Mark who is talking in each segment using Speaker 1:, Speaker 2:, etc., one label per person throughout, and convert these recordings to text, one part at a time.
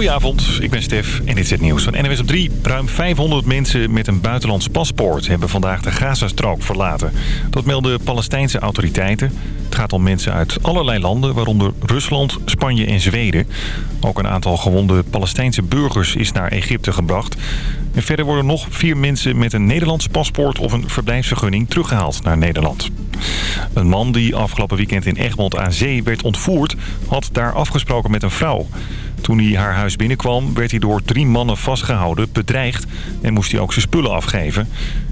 Speaker 1: Goedenavond, ik ben Stef en dit is het nieuws van NWS op 3. Ruim 500 mensen met een buitenlands paspoort hebben vandaag de Gazastrook verlaten. Dat melden Palestijnse autoriteiten. Het gaat om mensen uit allerlei landen, waaronder Rusland, Spanje en Zweden. Ook een aantal gewonde Palestijnse burgers is naar Egypte gebracht. En verder worden nog vier mensen met een Nederlands paspoort of een verblijfsvergunning teruggehaald naar Nederland. Een man die afgelopen weekend in Egmond aan Zee werd ontvoerd, had daar afgesproken met een vrouw. Toen hij haar huis binnenkwam werd hij door drie mannen vastgehouden, bedreigd en moest hij ook zijn spullen afgeven.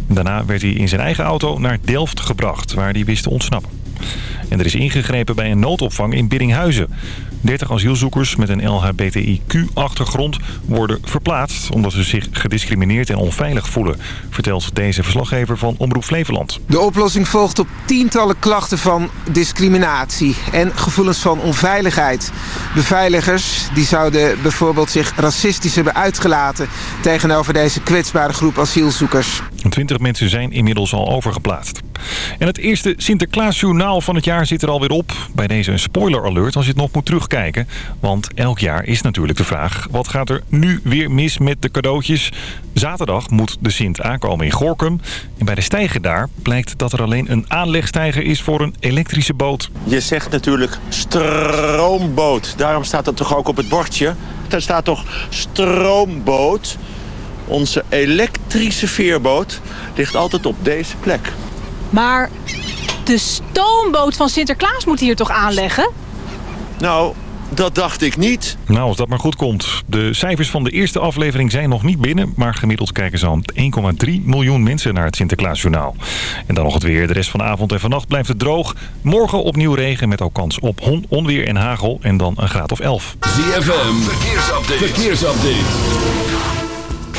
Speaker 1: Daarna werd hij in zijn eigen auto naar Delft gebracht, waar hij wist te ontsnappen. En er is ingegrepen bij een noodopvang in Biddinghuizen. 30 asielzoekers met een LHBTIQ-achtergrond worden verplaatst... omdat ze zich gediscrimineerd en onveilig voelen... vertelt deze verslaggever van Omroep Flevoland.
Speaker 2: De oplossing volgt op tientallen klachten van discriminatie en gevoelens van onveiligheid. Beveiligers die zouden bijvoorbeeld zich racistisch hebben uitgelaten... tegenover deze kwetsbare groep asielzoekers.
Speaker 1: 20 mensen zijn inmiddels al overgeplaatst. En het eerste Sinterklaasjournaal van het jaar zit er alweer op. Bij deze een spoiler alert als je het nog moet terugkijken. Want elk jaar is natuurlijk de vraag... wat gaat er nu weer mis met de cadeautjes? Zaterdag moet de Sint aankomen in Gorkum. En bij de stijger daar blijkt dat er alleen een aanlegstijger is voor een elektrische boot.
Speaker 3: Je zegt natuurlijk stroomboot. Daarom staat dat toch ook op het bordje? Er staat toch stroomboot? Onze elektrische veerboot ligt altijd op deze plek.
Speaker 4: Maar de stoomboot van Sinterklaas moet hier toch aanleggen?
Speaker 3: Nou, dat dacht ik niet.
Speaker 1: Nou, als dat maar goed komt. De cijfers van de eerste aflevering zijn nog niet binnen... maar gemiddeld kijken zo'n 1,3 miljoen mensen naar het Sinterklaasjournaal. En dan nog het weer. De rest van de avond en vannacht blijft het droog. Morgen opnieuw regen met ook kans op onweer en hagel... en dan een graad of 11.
Speaker 5: ZFM, verkeersupdate. verkeersupdate.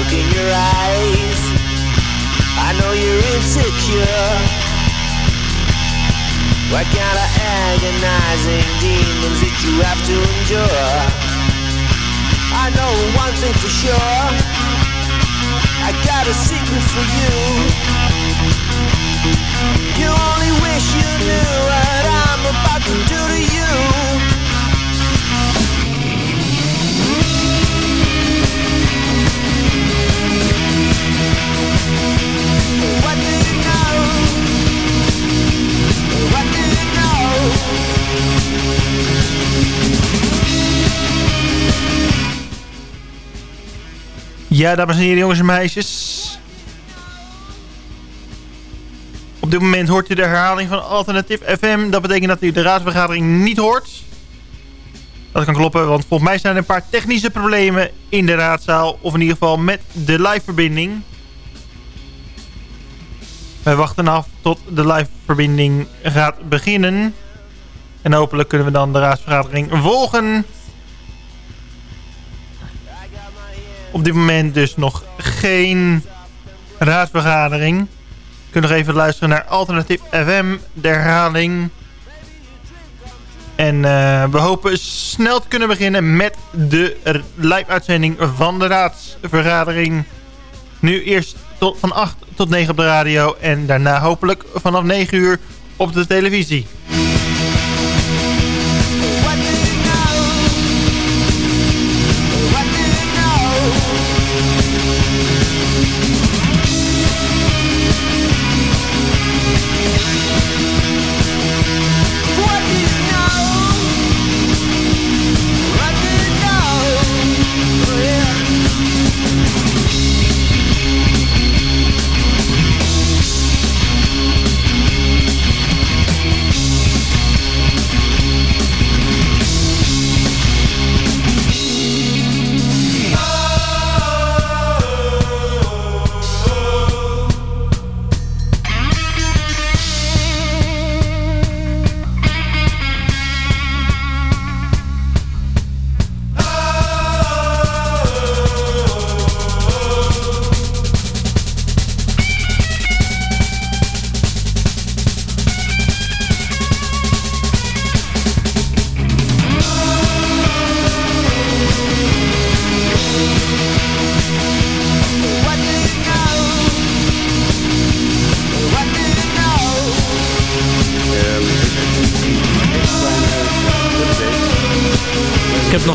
Speaker 6: Look in your eyes, I know you're insecure. What kind of agonizing demons did you have to endure? I know one thing for sure. I got a secret for you. You only wish you knew what I'm about to do to you.
Speaker 7: Ja, dames en heren, jongens en meisjes. Op dit moment hoort u de herhaling van Alternatief FM. Dat betekent dat u de raadsvergadering niet hoort. Dat kan kloppen, want volgens mij zijn er een paar technische problemen in de raadzaal. Of in ieder geval met de live-verbinding. Wij wachten af tot de live-verbinding gaat beginnen. En hopelijk kunnen we dan de raadsvergadering volgen. Op dit moment dus nog geen raadsvergadering. We kunnen nog even luisteren naar Alternatief FM, de herhaling. En eh, we hopen snel te kunnen beginnen met de live-uitzending van de raadsvergadering. Nu eerst tot, van 8 tot 9 op de radio en daarna hopelijk vanaf 9 uur op de televisie.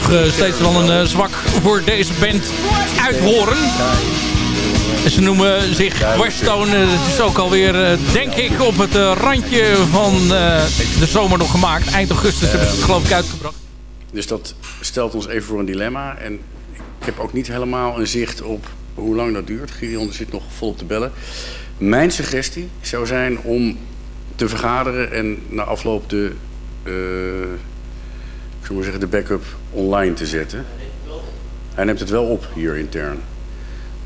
Speaker 8: Nog eh, steeds wel een eh, zwak voor deze band uithoren. En ze noemen zich Weststone. Het is ook alweer, eh, denk ik, op het eh, randje van eh, de zomer nog gemaakt. Eind augustus hebben ze het geloof ik uitgebracht.
Speaker 9: Dus dat stelt ons even voor een dilemma. En ik heb ook niet helemaal een zicht op hoe lang dat duurt. Gideon zit nog volop te bellen. Mijn suggestie zou zijn om te vergaderen en na afloop de, eh, ik zou maar zeggen, de backup online te zetten. Hij neemt het wel op hier intern.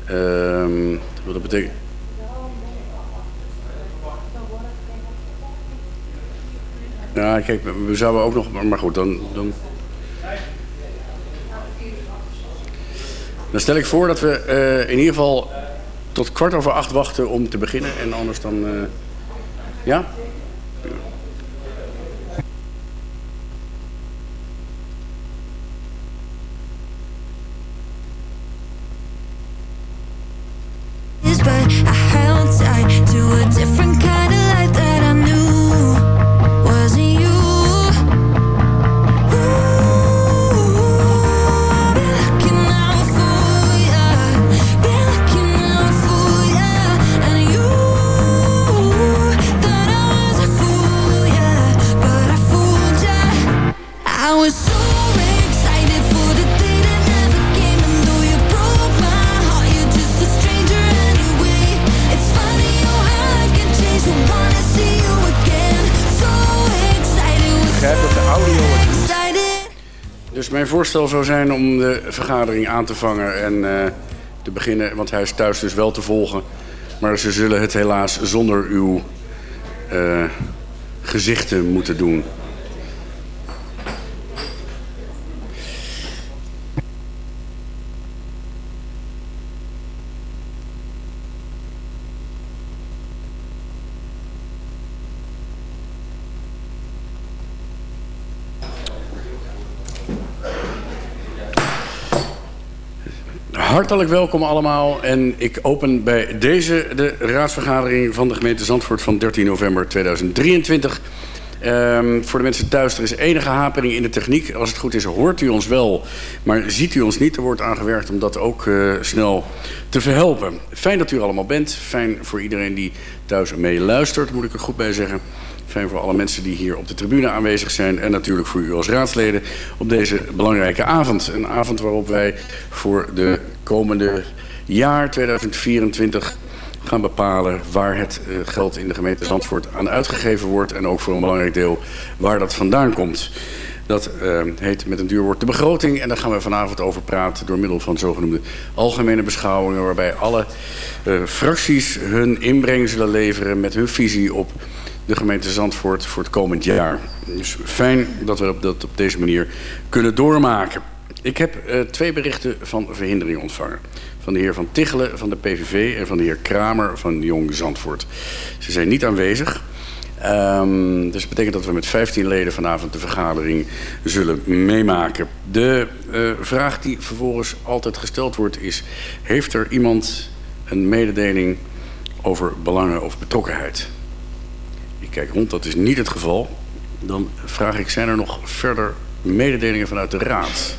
Speaker 9: Ehm, wat dat betekent. Ja, kijk, we- zouden ook nog. maar- goed, dan. dan... Dan stel ik voor dat we eh, in ieder geval tot kwart over acht wachten om te beginnen. En anders dan. eh, ja? Mijn voorstel zou zijn om de vergadering aan te vangen en eh, te beginnen. Want hij is thuis dus wel te volgen. Maar ze zullen het helaas zonder uw eh, gezichten moeten doen. Hartelijk welkom allemaal en ik open bij deze de raadsvergadering van de gemeente Zandvoort van 13 november 2023. Ehm, voor de mensen thuis, er is enige hapering in de techniek. Als het goed is, hoort u ons wel, maar ziet u ons niet. Er wordt aangewerkt om dat ook eh, snel te verhelpen. Fijn dat u allemaal bent. Fijn voor iedereen die thuis mee luistert, moet ik er goed bij zeggen. Fijn voor alle mensen die hier op de tribune aanwezig zijn. En natuurlijk voor u als raadsleden op deze belangrijke avond. Een avond waarop wij voor de komende jaar 2024 gaan bepalen waar het eh, geld in de gemeente Zandvoort aan uitgegeven wordt. En ook voor een belangrijk deel waar dat vandaan komt. Dat eh, heet met een duur woord de begroting. En daar gaan we vanavond over praten door middel van zogenoemde algemene beschouwingen. Waarbij alle eh, fracties hun inbreng zullen leveren met hun visie op de gemeente Zandvoort voor het komend jaar. Dus fijn dat we dat op deze manier kunnen doormaken. Ik heb eh, twee berichten van verhindering ontvangen. Van de heer Van Tichelen van de PVV en van de heer Kramer van Jong Zandvoort. Ze zijn niet aanwezig. Ehm, dus dat betekent dat we met 15 leden vanavond de vergadering zullen meemaken. De eh, vraag die vervolgens altijd gesteld wordt is... heeft er iemand een mededeling over belangen of betrokkenheid? Ik kijk rond, dat is niet het geval. Dan vraag ik, zijn er nog verder mededelingen vanuit de Raad?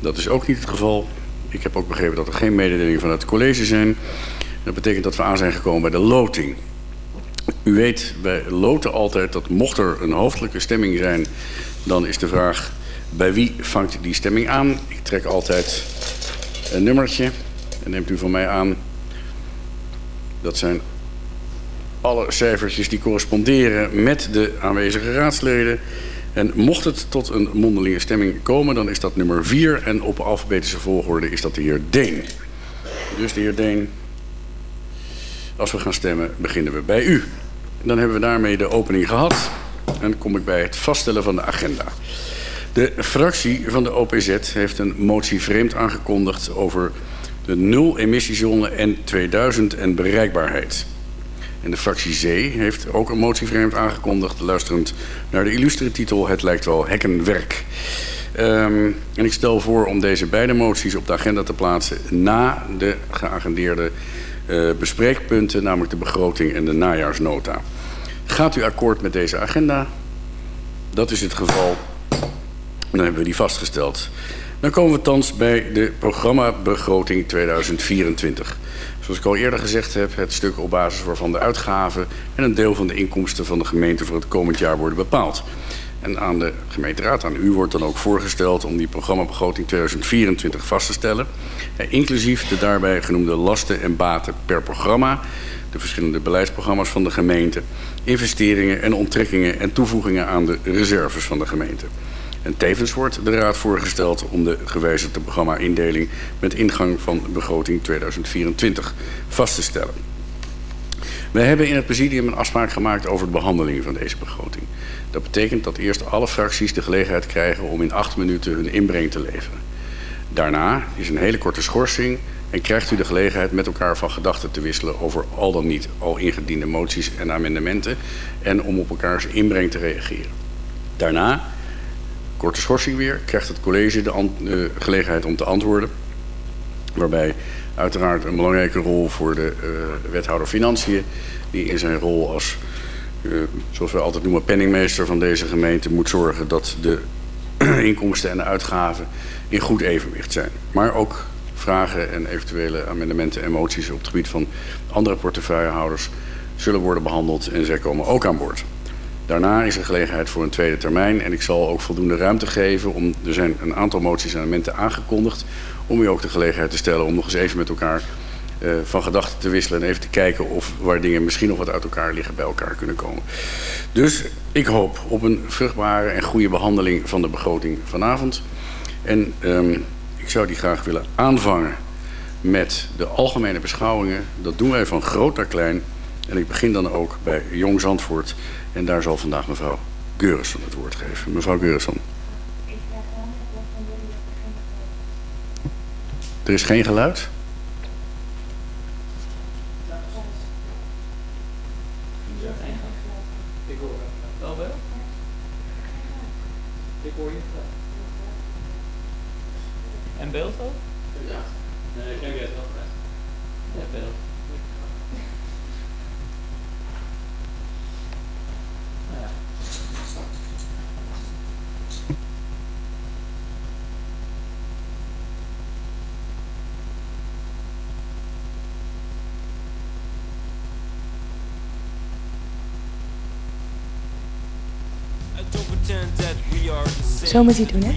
Speaker 9: Dat is ook niet het geval. Ik heb ook begrepen dat er geen mededelingen vanuit het college zijn. Dat betekent dat we aan zijn gekomen bij de loting. U weet bij loten altijd dat mocht er een hoofdelijke stemming zijn... dan is de vraag bij wie vangt die stemming aan. Ik trek altijd een nummertje en neemt u van mij aan. Dat zijn alle cijfertjes die corresponderen met de aanwezige raadsleden. En mocht het tot een mondelinge stemming komen, dan is dat nummer 4. En op alfabetische volgorde is dat de heer Deen. Dus de heer Deen, als we gaan stemmen, beginnen we bij u. Dan hebben we daarmee de opening gehad. En kom ik bij het vaststellen van de agenda. De fractie van de OPZ heeft een motie vreemd aangekondigd over de nul-emissiezone N2000 en bereikbaarheid. En de fractie C heeft ook een motie aangekondigd, luisterend naar de illustere titel Het lijkt wel hekkenwerk. Um, en ik stel voor om deze beide moties op de agenda te plaatsen na de geagendeerde uh, bespreekpunten, namelijk de begroting en de najaarsnota. Gaat u akkoord met deze agenda? Dat is het geval. Dan hebben we die vastgesteld. Dan komen we thans bij de programmabegroting 2024. Zoals ik al eerder gezegd heb, het stuk op basis waarvan de uitgaven en een deel van de inkomsten van de gemeente voor het komend jaar worden bepaald. En aan de gemeenteraad, aan u, wordt dan ook voorgesteld om die programmabegroting 2024 vast te stellen. Inclusief de daarbij genoemde lasten en baten per programma, de verschillende beleidsprogramma's van de gemeente, investeringen en onttrekkingen en toevoegingen aan de reserves van de gemeente. En tevens wordt de Raad voorgesteld om de gewijzigde programma-indeling met ingang van begroting 2024 vast te stellen. We hebben in het presidium een afspraak gemaakt over de behandeling van deze begroting. Dat betekent dat eerst alle fracties de gelegenheid krijgen om in acht minuten hun inbreng te leveren. Daarna is een hele korte schorsing en krijgt u de gelegenheid met elkaar van gedachten te wisselen over al dan niet al ingediende moties en amendementen en om op elkaars inbreng te reageren. Daarna korte schorsing weer, krijgt het college de uh, gelegenheid om te antwoorden. Waarbij uiteraard een belangrijke rol voor de uh, wethouder Financiën, die in zijn rol als, uh, zoals we altijd noemen, penningmeester van deze gemeente, moet zorgen dat de inkomsten en de uitgaven in goed evenwicht zijn. Maar ook vragen en eventuele amendementen en moties op het gebied van andere portefeuillehouders zullen worden behandeld en zij komen ook aan boord. Daarna is er gelegenheid voor een tweede termijn en ik zal ook voldoende ruimte geven. Om, er zijn een aantal moties en amendementen aangekondigd om u ook de gelegenheid te stellen om nog eens even met elkaar uh, van gedachten te wisselen en even te kijken of waar dingen misschien nog wat uit elkaar liggen bij elkaar kunnen komen. Dus ik hoop op een vruchtbare en goede behandeling van de begroting vanavond. En um, ik zou die graag willen aanvangen met de algemene beschouwingen. Dat doen wij van groot naar klein. En ik begin dan ook bij Jong Zandvoort. En daar zal vandaag mevrouw Geurisson het woord geven. Mevrouw Geurisson. Er is geen geluid?
Speaker 10: Ik hoor wel wel. Ik hoor je En beeld ook? Ja. Nee, ik heb het wel. Ja, beeld. Nou ja.
Speaker 11: Zo moet hij doen, hè?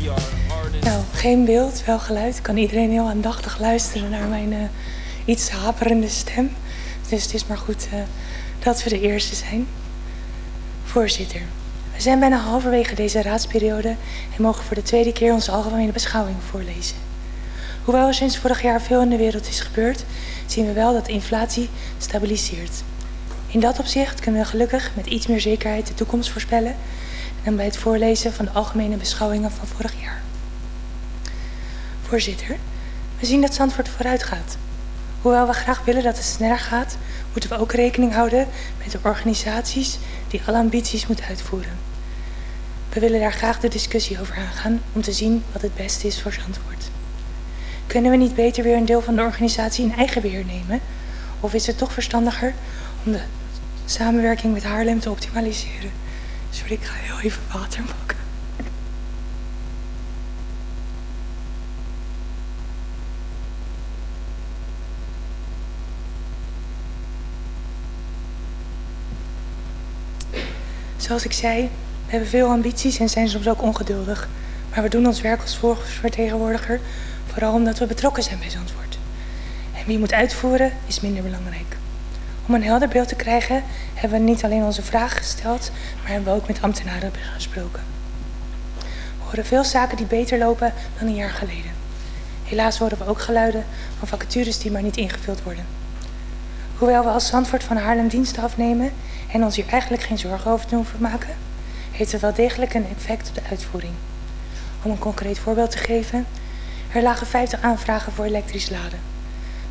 Speaker 11: Nou, geen beeld, wel geluid. Kan iedereen heel aandachtig luisteren naar mijn uh, iets haperende stem. Dus het is maar goed uh, dat we de eerste zijn. Voorzitter, we zijn bijna halverwege deze raadsperiode en mogen voor de tweede keer onze algemene beschouwing voorlezen. Hoewel er sinds vorig jaar veel in de wereld is gebeurd, zien we wel dat inflatie stabiliseert. In dat opzicht kunnen we gelukkig met iets meer zekerheid de toekomst voorspellen dan bij het voorlezen van de algemene beschouwingen van vorig jaar. Voorzitter, we zien dat Zandvoort vooruit gaat. Hoewel we graag willen dat het sneller gaat, moeten we ook rekening houden met de organisaties die alle ambities moeten uitvoeren. We willen daar graag de discussie over aangaan om te zien wat het beste is voor Zandvoort. Kunnen we niet beter weer een deel van de organisatie in eigen beheer nemen? Of is het toch verstandiger om de samenwerking met Haarlem te optimaliseren? Sorry, ik ga heel even water pakken. Zoals ik zei, we hebben veel ambities en zijn soms ook ongeduldig. Maar we doen ons werk als volksvertegenwoordiger vooral omdat we betrokken zijn bij Zandvoort. En wie moet uitvoeren is minder belangrijk. Om een helder beeld te krijgen hebben we niet alleen onze vragen gesteld, maar hebben we ook met ambtenaren gesproken. We horen veel zaken die beter lopen dan een jaar geleden. Helaas horen we ook geluiden van vacatures die maar niet ingevuld worden. Hoewel we als Zandvoort van Haarlem diensten afnemen en ons hier eigenlijk geen zorgen over te maken, heeft het wel degelijk een effect op de uitvoering. Om een concreet voorbeeld te geven, er lagen 50 aanvragen voor elektrisch laden.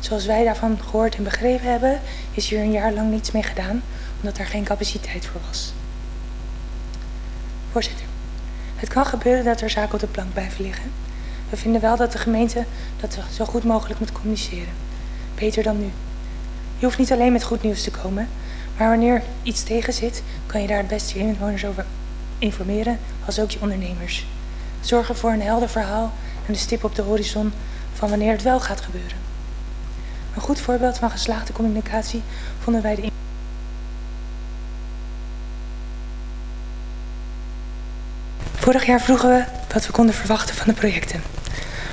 Speaker 11: Zoals wij daarvan gehoord en begrepen hebben, is hier een jaar lang niets mee gedaan, omdat er geen capaciteit voor was. Voorzitter, het kan gebeuren dat er zaken op de plank blijven liggen. We vinden wel dat de gemeente dat zo goed mogelijk moet communiceren. Beter dan nu. Je hoeft niet alleen met goed nieuws te komen, maar wanneer iets tegen zit, kan je daar het beste je inwoners over informeren, als ook je ondernemers. zorgen voor een helder verhaal en de stip op de horizon van wanneer het wel gaat gebeuren. Een goed voorbeeld van geslaagde communicatie vonden wij de Vorig jaar vroegen we wat we konden verwachten van de projecten.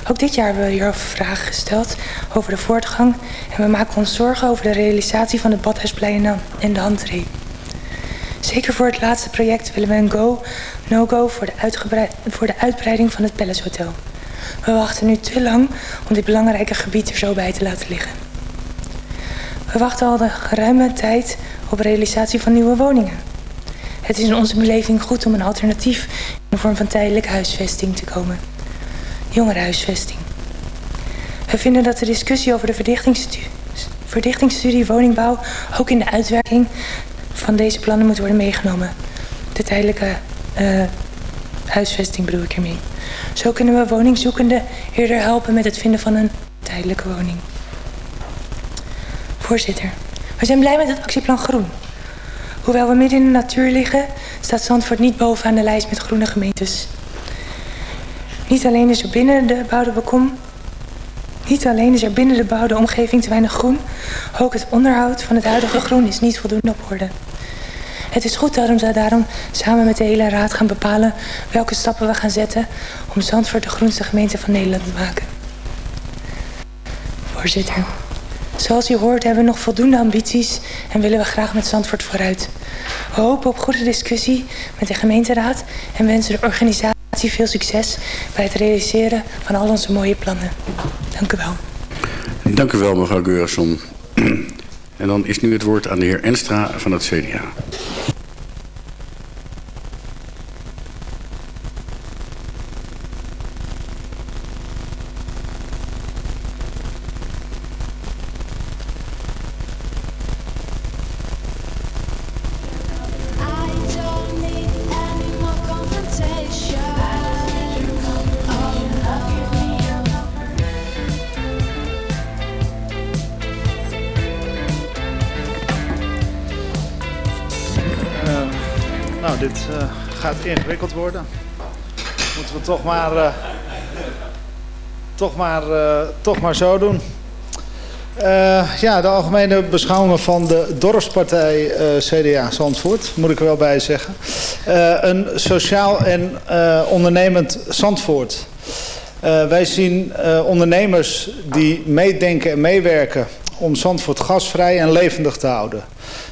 Speaker 11: Ook dit jaar hebben we hierover vragen gesteld over de voortgang en we maken ons zorgen over de realisatie van het Badhuisplein en de handree. Zeker voor het laatste project willen we een go, no-go voor, voor de uitbreiding van het Palace Hotel. We wachten nu te lang om dit belangrijke gebied er zo bij te laten liggen. We wachten al de geruime tijd op realisatie van nieuwe woningen. Het is in onze beleving goed om een alternatief in de vorm van tijdelijke huisvesting te komen. Jongerenhuisvesting. We vinden dat de discussie over de verdichtingsstudie, verdichtingsstudie woningbouw ook in de uitwerking van deze plannen moet worden meegenomen. De tijdelijke eh, huisvesting bedoel ik ermee. Zo kunnen we woningzoekenden eerder helpen met het vinden van een tijdelijke woning. Voorzitter, we zijn blij met het actieplan Groen. Hoewel we midden in de natuur liggen, staat Zandvoort niet bovenaan de lijst met groene gemeentes. Niet alleen is er binnen de bouwde bekom, niet alleen is er binnen de bouwde omgeving te weinig groen, ook het onderhoud van het huidige groen is niet voldoende op orde. Het is goed daarom we daarom samen met de hele raad gaan bepalen welke stappen we gaan zetten om Zandvoort de groenste gemeente van Nederland te maken. Voorzitter, zoals u hoort hebben we nog voldoende ambities en willen we graag met Zandvoort vooruit. We hopen op goede discussie met de gemeenteraad en wensen de organisatie veel succes bij het realiseren van al onze mooie plannen. Dank u wel.
Speaker 9: Dank u wel, mevrouw Geurson. En dan is nu het woord aan de heer Enstra van het CDA.
Speaker 12: Toch maar, eh, toch maar, eh, toch maar zo doen. Eh, ja, de algemene beschouwingen van de dorpspartij CDA Zandvoort, moet ik er wel bij zeggen. Een sociaal en ondernemend Zandvoort. Wij zien ondernemers die meedenken en meewerken om Zandvoort gasvrij en levendig te houden.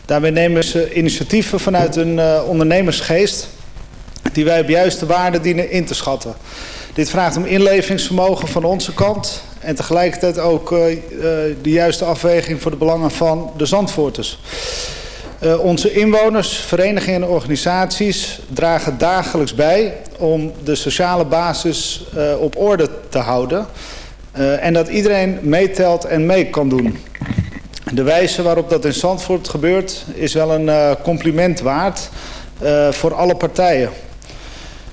Speaker 12: Daarbij nemen ze initiatieven vanuit eh, ondernemersgeest die wij op juiste waarden dienen in te schatten. Dit vraagt om inlevingsvermogen van onze kant en tegelijkertijd ook eh, eh, de juiste afweging voor de belangen van de Zandvoorters. Eh, onze inwoners, verenigingen en organisaties dragen dagelijks bij om de sociale basis op orde te houden. En dat iedereen meetelt en mee kan doen. De wijze waarop dat in Zandvoort gebeurt is wel een compliment waard voor alle partijen.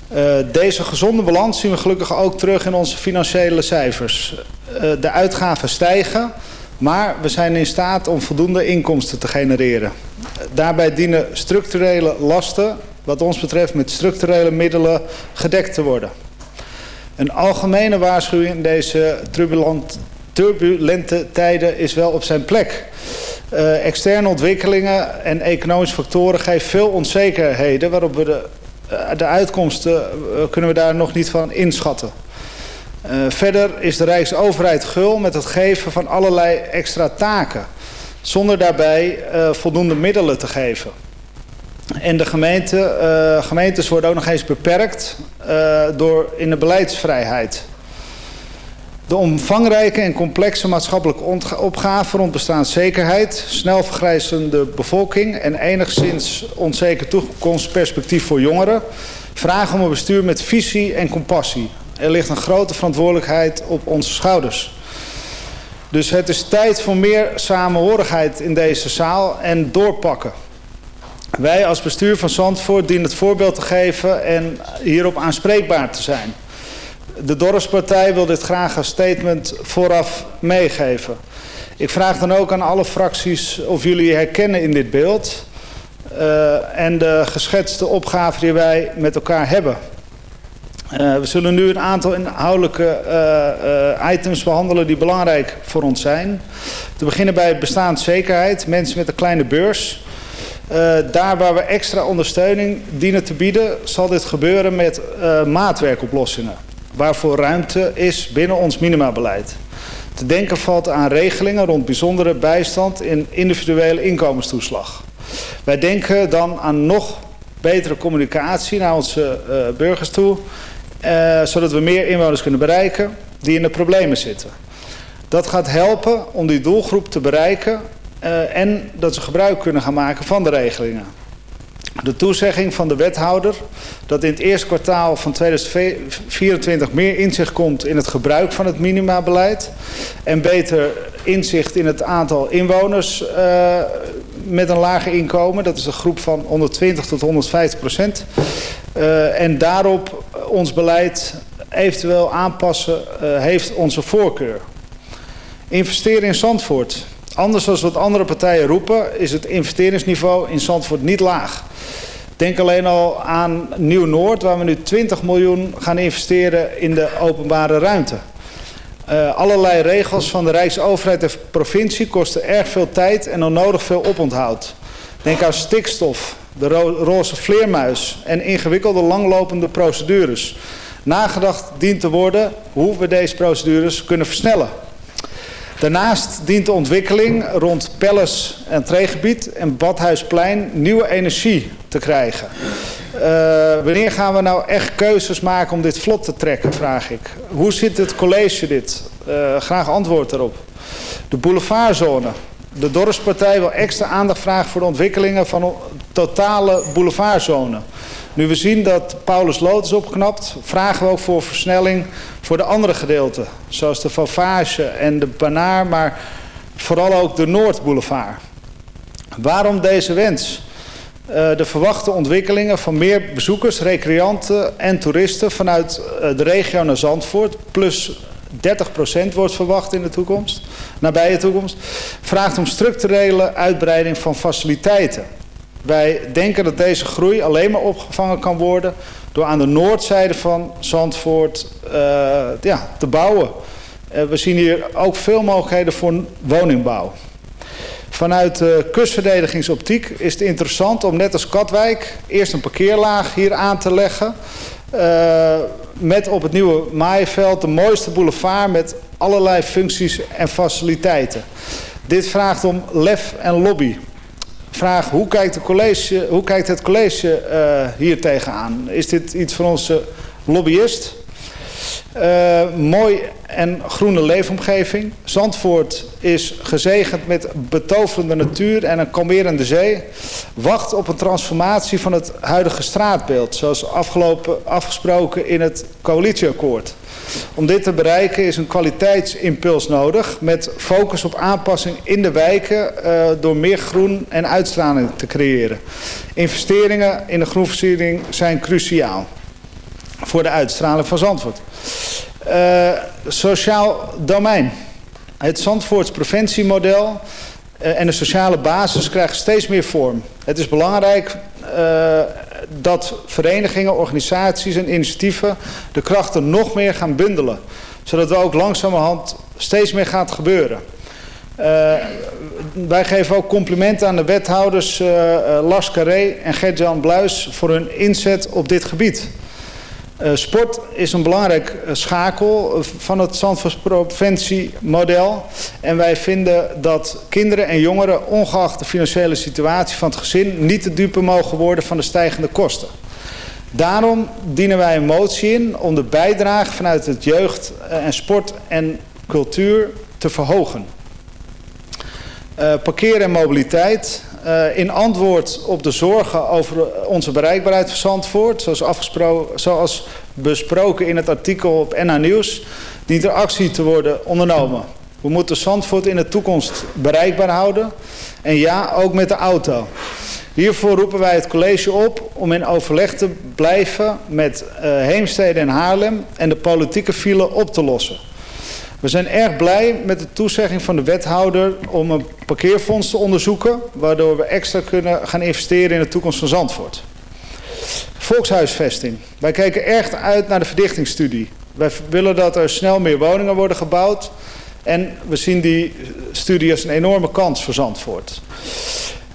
Speaker 12: Eh, deze gezonde balans zien we gelukkig ook terug in onze financiële cijfers. Eh, de uitgaven stijgen, maar we zijn in staat om voldoende inkomsten te genereren. Daarbij dienen structurele lasten, wat ons betreft met structurele middelen, gedekt te worden. Een algemene waarschuwing in deze turbulent, turbulente tijden is wel op zijn plek. Uh, externe ontwikkelingen en economische factoren geven veel onzekerheden... waarop we de, de uitkomsten uh, kunnen we daar nog niet van inschatten. Uh, verder is de Rijksoverheid gul met het geven van allerlei extra taken... zonder daarbij voldoende middelen te geven. En de gemeente, gemeentes worden ook nog eens beperkt door in de beleidsvrijheid. De omvangrijke en complexe maatschappelijke opgave rond bestaanszekerheid, snel vergrijzende bevolking en enigszins onzeker toekomstperspectief voor jongeren vragen om een bestuur met visie en compassie. Er ligt een grote verantwoordelijkheid op onze schouders. Dus het is tijd voor meer samenhorigheid in deze zaal en doorpakken. Wij als bestuur van Zandvoort dienen het voorbeeld te geven en hierop aanspreekbaar te zijn. De dorpspartij wil dit graag als statement vooraf meegeven. Ik vraag dan ook aan alle fracties of jullie herkennen in dit beeld... Uh, en de geschetste opgave die wij met elkaar hebben. Uh, we zullen nu een aantal inhoudelijke uh, items behandelen die belangrijk voor ons zijn. Te beginnen bij bestaanszekerheid, mensen met een kleine beurs. daar waar we extra ondersteuning dienen te bieden, zal dit gebeuren met maatwerkoplossingen. Waarvoor ruimte is binnen ons minimabeleid. Te denken valt aan regelingen rond bijzondere bijstand in individuele inkomenstoeslag. Wij denken dan aan nog betere communicatie naar onze burgers toe uh, zodat we meer inwoners kunnen bereiken die in de problemen zitten. Dat gaat helpen om die doelgroep te bereiken uh, en dat ze gebruik kunnen gaan maken van de regelingen. De toezegging van de wethouder dat in het eerste kwartaal van 2024 meer inzicht komt in het gebruik van het minimabeleid en beter inzicht in het aantal inwoners uh, met een lager inkomen. Dat is een groep van 120 tot 150 procent. Uh, en daarop ons beleid eventueel aanpassen uh, heeft onze voorkeur. Investeren in Zandvoort. Anders dan wat andere partijen roepen is het investeringsniveau in Zandvoort niet laag. Denk alleen al aan Nieuw-Noord waar we nu 20 miljoen gaan investeren in de openbare ruimte. Uh, allerlei regels van de Rijksoverheid en provincie kosten erg veel tijd en onnodig veel oponthoud. Denk aan stikstof, de ro roze vleermuis en ingewikkelde langlopende procedures. Nagedacht dient te worden hoe we deze procedures kunnen versnellen. Daarnaast dient de ontwikkeling rond Palace en Treegebied en Badhuisplein nieuwe energie te krijgen. Uh, wanneer gaan we nou echt keuzes maken om dit vlot te trekken, vraag ik. Hoe zit het college dit? Uh, graag antwoord daarop. De boulevardzone. De dorpspartij wil extra aandacht vragen voor de ontwikkelingen van totale boulevardzone. Nu we zien dat Paulus Lood is opgeknapt, vragen we ook voor versnelling voor de andere gedeelten. Zoals de Vauvage en de Banaar, maar vooral ook de Noordboulevard. Waarom deze wens? Uh, de verwachte ontwikkelingen van meer bezoekers, recreanten en toeristen vanuit uh, de regio naar Zandvoort, plus 30% wordt verwacht in de toekomst, nabije toekomst, vraagt om structurele uitbreiding van faciliteiten. Wij denken dat deze groei alleen maar opgevangen kan worden door aan de noordzijde van Zandvoort uh, ja, te bouwen. Uh, we zien hier ook veel mogelijkheden voor woningbouw. Vanuit de kustverdedigingsoptiek is het interessant om net als Katwijk eerst een parkeerlaag hier aan te leggen. Uh, met op het nieuwe Maaienveld de mooiste boulevard met allerlei functies en faciliteiten. Dit vraagt om lef en lobby. Vraag, hoe kijkt, college, hoe kijkt het college uh, hier tegenaan? Is dit iets van onze lobbyist? Uh, mooi en groene leefomgeving. Zandvoort is gezegend met betoverende natuur en een kalmerende zee. Wacht op een transformatie van het huidige straatbeeld, zoals afgelopen, afgesproken in het coalitieakkoord. Om dit te bereiken is een kwaliteitsimpuls nodig met focus op aanpassing in de wijken uh, door meer groen en uitstraling te creëren. Investeringen in de groenversiering zijn cruciaal voor de uitstraling van Zandvoort. Uh, sociaal domein. Het Zandvoorts preventiemodel uh, en de sociale basis krijgen steeds meer vorm. Het is belangrijk uh, dat verenigingen, organisaties en initiatieven de krachten nog meer gaan bundelen. Zodat er ook langzamerhand steeds meer gaat gebeuren. Wij geven ook complimenten aan de wethouders uh, Carré en Gert-Jan Bluis voor hun inzet op dit gebied. Uh, sport is een belangrijk uh, schakel van het Zandvoortspreventiemodel. En wij vinden dat kinderen en jongeren, ongeacht de financiële situatie van het gezin, niet te dupe mogen worden van de stijgende kosten. Daarom dienen wij een motie in om de bijdrage vanuit het jeugd en sport en cultuur te verhogen. parkeer en mobiliteit. Uh, in antwoord op de zorgen over onze bereikbaarheid van Zandvoort, zoals, zoals besproken in het artikel op NA Nieuws, dient er actie te worden ondernomen. We moeten Zandvoort in de toekomst bereikbaar houden. En ja, ook met de auto. Hiervoor roepen wij het college op om in overleg te blijven met uh, Heemstede en Haarlem en de politieke file op te lossen. We zijn erg blij met de toezegging van de wethouder om een parkeerfonds te onderzoeken, waardoor we extra kunnen gaan investeren in de toekomst van Zandvoort. Volkshuisvesting. Wij kijken echt uit naar de verdichtingsstudie. Wij willen dat er snel meer woningen worden gebouwd. En we zien die studie als een enorme kans voor Zandvoort.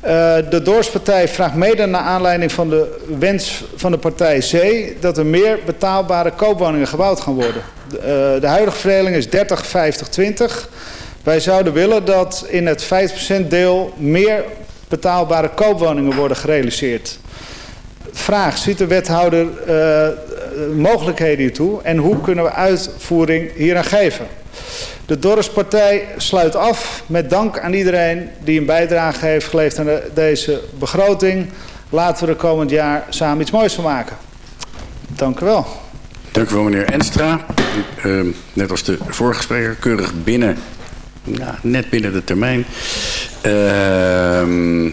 Speaker 12: Uh, de Doorspartij vraagt mede naar aanleiding van de wens van de partij C... dat er meer betaalbare koopwoningen gebouwd gaan worden. De, uh, de huidige verdeling is 30, 50, 20. Wij zouden willen dat in het 5% deel meer betaalbare koopwoningen worden gerealiseerd. Vraag, ziet de wethouder uh, mogelijkheden hiertoe en hoe kunnen we uitvoering hieraan geven? De Dorpspartij sluit af met dank aan iedereen die een bijdrage heeft geleverd aan de, deze begroting. Laten we er komend jaar samen iets moois van maken. Dank u wel.
Speaker 9: Dank u wel meneer Enstra. Uh, net als de vorige spreker, keurig binnen, nou, net binnen de termijn. Uh,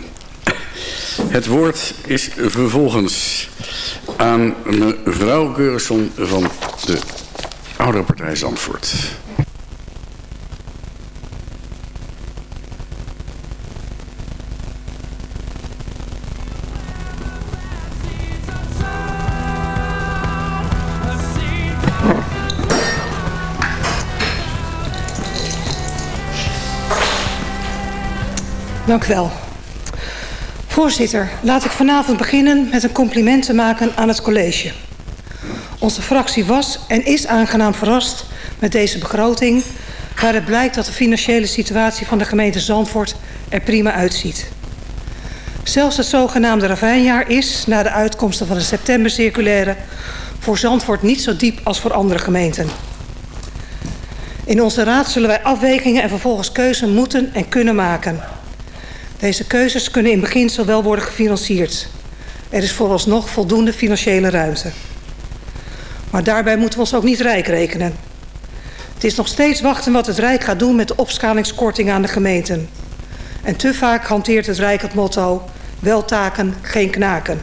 Speaker 9: het woord is vervolgens aan mevrouw Geurisson van de Oudere Partij Zandvoort.
Speaker 13: Dank u wel. Voorzitter, laat ik vanavond beginnen met een compliment te maken aan het college. Onze fractie was en is aangenaam verrast met deze begroting... waaruit blijkt dat de financiële situatie van de gemeente Zandvoort er prima uitziet. Zelfs het zogenaamde ravijnjaar is, na de uitkomsten van de septembercirculaire... voor Zandvoort niet zo diep als voor andere gemeenten. In onze raad zullen wij afwegingen en vervolgens keuzes moeten en kunnen maken... Deze keuzes kunnen in beginsel wel worden gefinancierd. Er is vooralsnog voldoende financiële ruimte. Maar daarbij moeten we ons ook niet rijk rekenen. Het is nog steeds wachten wat het Rijk gaat doen met de opschalingskorting aan de gemeenten. En te vaak hanteert het Rijk het motto... wel taken, geen knaken.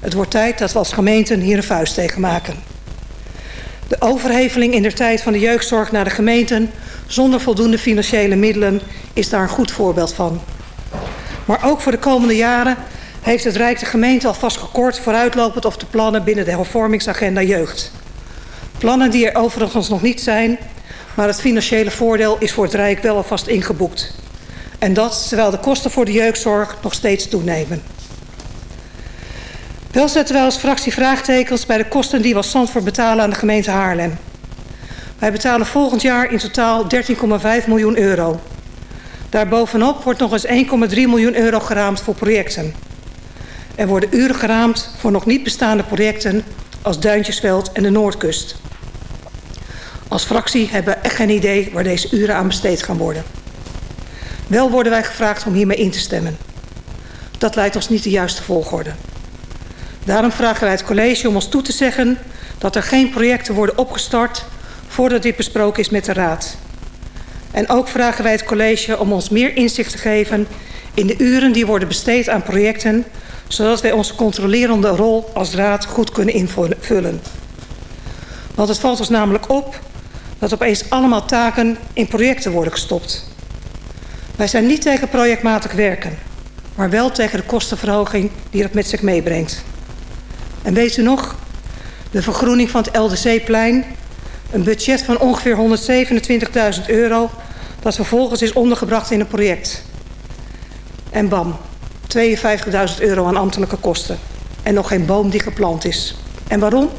Speaker 13: Het wordt tijd dat we als gemeenten hier een vuist tegen maken. De overheveling in de tijd van de jeugdzorg naar de gemeenten... zonder voldoende financiële middelen is daar een goed voorbeeld van. Maar ook voor de komende jaren heeft het Rijk de gemeente alvast gekort... vooruitlopend op de plannen binnen de hervormingsagenda jeugd. Plannen die er overigens nog niet zijn... maar het financiële voordeel is voor het Rijk wel alvast ingeboekt. En dat terwijl de kosten voor de jeugdzorg nog steeds toenemen. Wel zetten wij als fractie vraagtekens bij de kosten die we als Zandvoort betalen aan de gemeente Haarlem. Wij betalen volgend jaar in totaal 13,5 miljoen euro... Daarbovenop wordt nog eens 1,3 miljoen euro geraamd voor projecten. Er worden uren geraamd voor nog niet bestaande projecten als Duintjesveld en de Noordkust. Als fractie hebben we echt geen idee waar deze uren aan besteed gaan worden. Wel worden wij gevraagd om hiermee in te stemmen. Dat lijkt ons niet de juiste volgorde. Daarom vragen wij het college om ons toe te zeggen dat er geen projecten worden opgestart voordat dit besproken is met de Raad. En ook vragen wij het college om ons meer inzicht te geven in de uren die worden besteed aan projecten, zodat wij onze controlerende rol als raad goed kunnen invullen. Want het valt ons namelijk op dat opeens allemaal taken in projecten worden gestopt. Wij zijn niet tegen projectmatig werken, maar wel tegen de kostenverhoging die dat met zich meebrengt. En weet u nog, de vergroening van het LDC-plein, een budget van ongeveer 127.000 euro dat vervolgens is ondergebracht in een project. En bam, 52.000 euro aan ambtelijke kosten. En nog geen boom die geplant is. En waarom?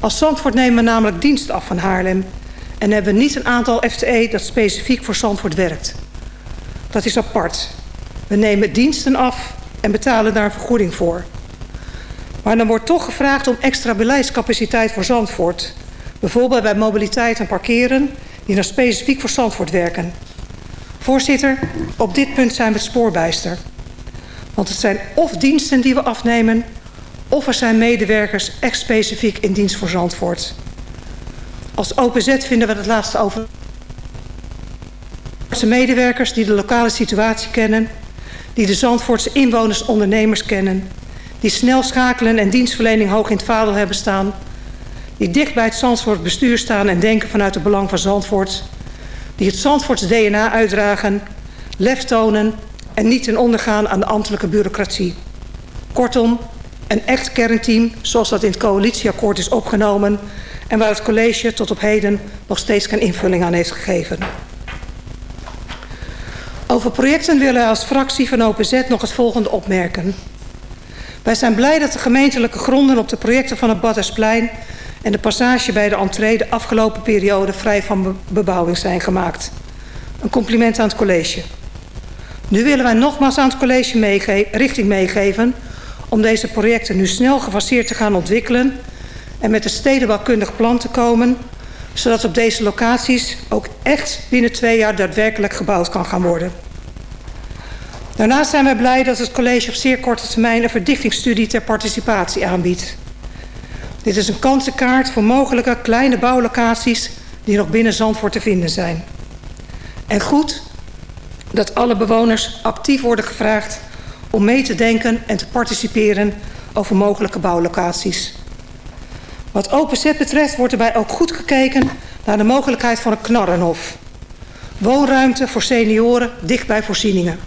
Speaker 13: Als Zandvoort nemen we namelijk dienst af van Haarlem... en hebben niet een aantal FTE dat specifiek voor Zandvoort werkt. Dat is apart. We nemen diensten af en betalen daar een vergoeding voor. Maar dan wordt toch gevraagd om extra beleidscapaciteit voor Zandvoort. Bijvoorbeeld bij mobiliteit en parkeren die dan specifiek voor Zandvoort werken. Voorzitter, op dit punt zijn we spoorbijster. Want het zijn of diensten die we afnemen... of er zijn medewerkers echt specifiek in dienst voor Zandvoort. Als OPZ vinden we het laatste over... medewerkers die de lokale situatie kennen... die de Zandvoortse inwoners ondernemers kennen... die snel schakelen en dienstverlening hoog in het vaandel hebben staan die dicht bij het Zandvoort bestuur staan en denken vanuit het belang van Zandvoort, die het Zandvoorts DNA uitdragen, lef tonen en niet ten ondergaan aan de ambtelijke bureaucratie. Kortom, Een echt kernteam, zoals dat in het coalitieakkoord is opgenomen... en waar het college tot op heden nog steeds geen invulling aan heeft gegeven. Over projecten willen wij als fractie van OPZ nog het volgende opmerken. Wij zijn blij dat de gemeentelijke gronden op de projecten van het Baddersplein... en de passage bij de entree de afgelopen periode vrij van bebouwing zijn gemaakt. Een compliment aan het college. Nu willen wij nogmaals aan het college richting meegeven... om deze projecten nu snel gefaseerd te gaan ontwikkelen... en met een stedenbouwkundig plan te komen... zodat op deze locaties ook echt binnen twee jaar daadwerkelijk gebouwd kan gaan worden. Daarnaast zijn wij blij dat het college op zeer korte termijn... een verdichtingsstudie ter participatie aanbiedt. Dit is een kansenkaart voor mogelijke kleine bouwlocaties... die nog binnen Zandvoort te vinden zijn. En goed dat alle bewoners actief worden gevraagd om mee te denken en te participeren over mogelijke bouwlocaties. Wat OPZ betreft wordt erbij ook goed gekeken naar de mogelijkheid van een knarrenhof. Woonruimte voor senioren dicht bij voorzieningen.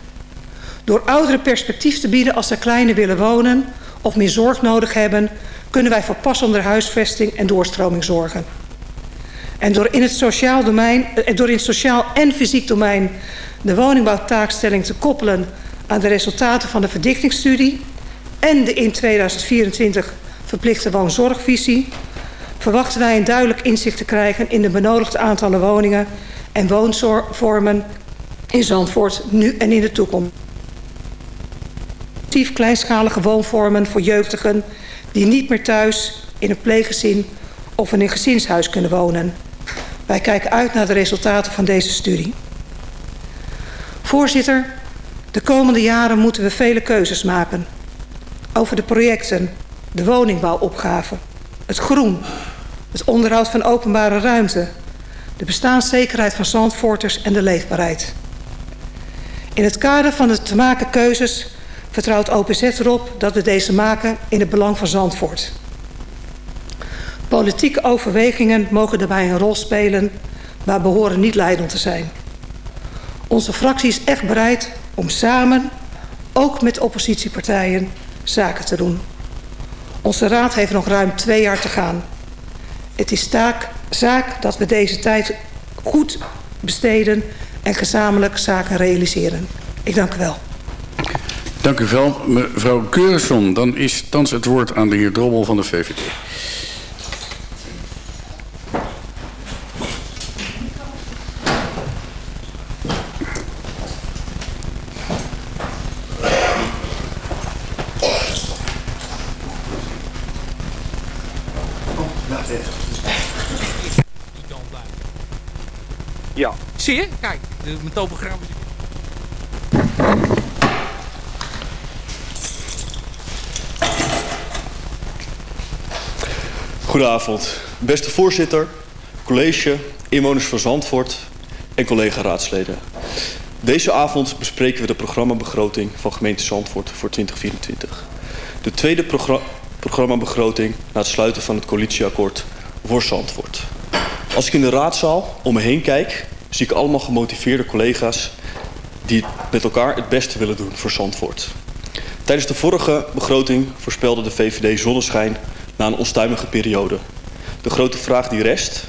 Speaker 13: Door ouderen perspectief te bieden als ze kleiner willen wonen of meer zorg nodig hebben, kunnen wij voor passende huisvesting en doorstroming zorgen. En door in het sociaal domein, door in sociaal en fysiek domein de woningbouwtaakstelling te koppelen aan de resultaten van de verdichtingsstudie en de in 2024 verplichte woonzorgvisie, verwachten wij een duidelijk inzicht te krijgen in de benodigde aantallen woningen en woonvormen in Zandvoort nu en in de toekomst. Kleinschalige woonvormen voor jeugdigen die niet meer thuis in een pleeggezin of in een gezinshuis kunnen wonen. Wij kijken uit naar de resultaten van deze studie. Voorzitter, de komende jaren moeten we vele keuzes maken. Over de projecten, de woningbouwopgave, het groen, het onderhoud van openbare ruimte, de bestaanszekerheid van Zandvoorters en de leefbaarheid. In het kader van de te maken keuzes vertrouwt OPZ erop dat we deze maken in het belang van Zandvoort. Politieke overwegingen mogen daarbij een rol spelen, maar behoren niet leidend te zijn. Onze fractie is echt bereid om samen, ook met oppositiepartijen, zaken te doen. Onze raad heeft nog ruim twee jaar te gaan. Het is taak, zaak dat we deze tijd goed besteden en gezamenlijk zaken realiseren. Ik dank u wel.
Speaker 9: Dank u wel, mevrouw Keurenson. Dan is thans het woord aan de heer Drommel van de VVD.
Speaker 8: Ja. Zie je? Kijk, de- mijn topogram is...
Speaker 14: Goedenavond, beste voorzitter, college, inwoners van Zandvoort en collega-raadsleden. Deze avond bespreken we de programmabegroting van gemeente Zandvoort voor 2024. De tweede progra programmabegroting na het sluiten van het coalitieakkoord voor Zandvoort. Als ik in de raadzaal om me heen kijk, zie ik allemaal gemotiveerde collega's die met elkaar het beste willen doen voor Zandvoort. Tijdens de vorige begroting voorspelde de VVD zonneschijn na een onstuimige periode. De grote vraag die rest,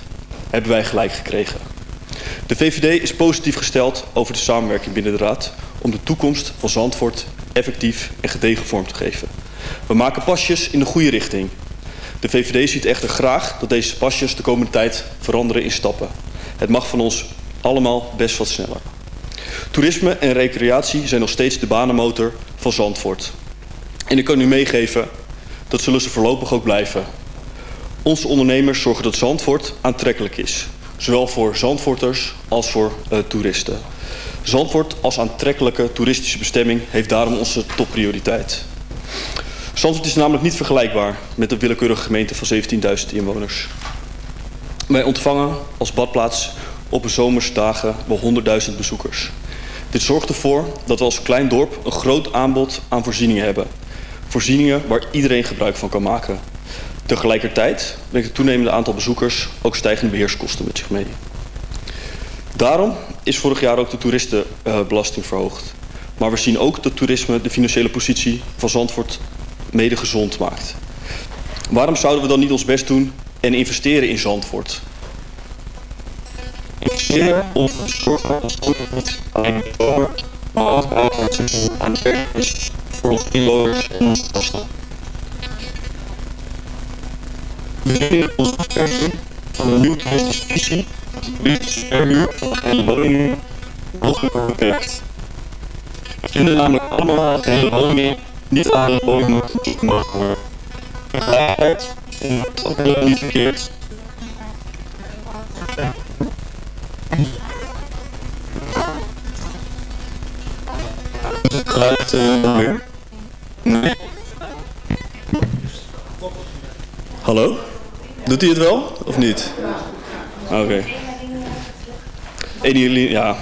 Speaker 14: hebben wij gelijk gekregen. De VVD is positief gesteld over de samenwerking binnen de Raad... om de toekomst van Zandvoort effectief en gedegen vorm te geven. We maken pasjes in de goede richting. De VVD ziet echter graag dat deze pasjes de komende tijd veranderen in stappen. Het mag van ons allemaal best wat sneller. Toerisme en recreatie zijn nog steeds de banenmotor van Zandvoort. En ik kan u meegeven, dat zullen ze voorlopig ook blijven. Onze ondernemers zorgen dat Zandvoort aantrekkelijk is. Zowel voor Zandvoorters als voor uh, toeristen. Zandvoort als aantrekkelijke toeristische bestemming heeft daarom onze topprioriteit. Zandvoort is namelijk niet vergelijkbaar met een willekeurige gemeente van 17.000 inwoners. Wij ontvangen als badplaats op zomersdagen wel 100.000 bezoekers. Dit zorgt ervoor dat we als klein dorp een groot aanbod aan voorzieningen hebben. Voorzieningen waar iedereen gebruik van kan maken. Tegelijkertijd brengt het toenemende aantal bezoekers ook stijgende beheerskosten met zich mee. Daarom is vorig jaar ook de toeristenbelasting verhoogd. Maar we zien ook dat toerisme de financiële positie van Zandvoort mede gezond maakt. Waarom zouden we dan niet ons best doen en investeren in Zandvoort?
Speaker 15: Investeren aan voor inwoners en. We vinden onze versie van de nieuwe toeristische visie dat de verhuur van woningen. We namelijk allemaal dat hele woningen niet aan de woningmarkt toegevoegd mogen worden. Tegelijkertijd vinden we het ook helemaal niet verkeerd het? Nee.
Speaker 14: Hallo? Doet hij het wel of niet? Oké. Okay. ja.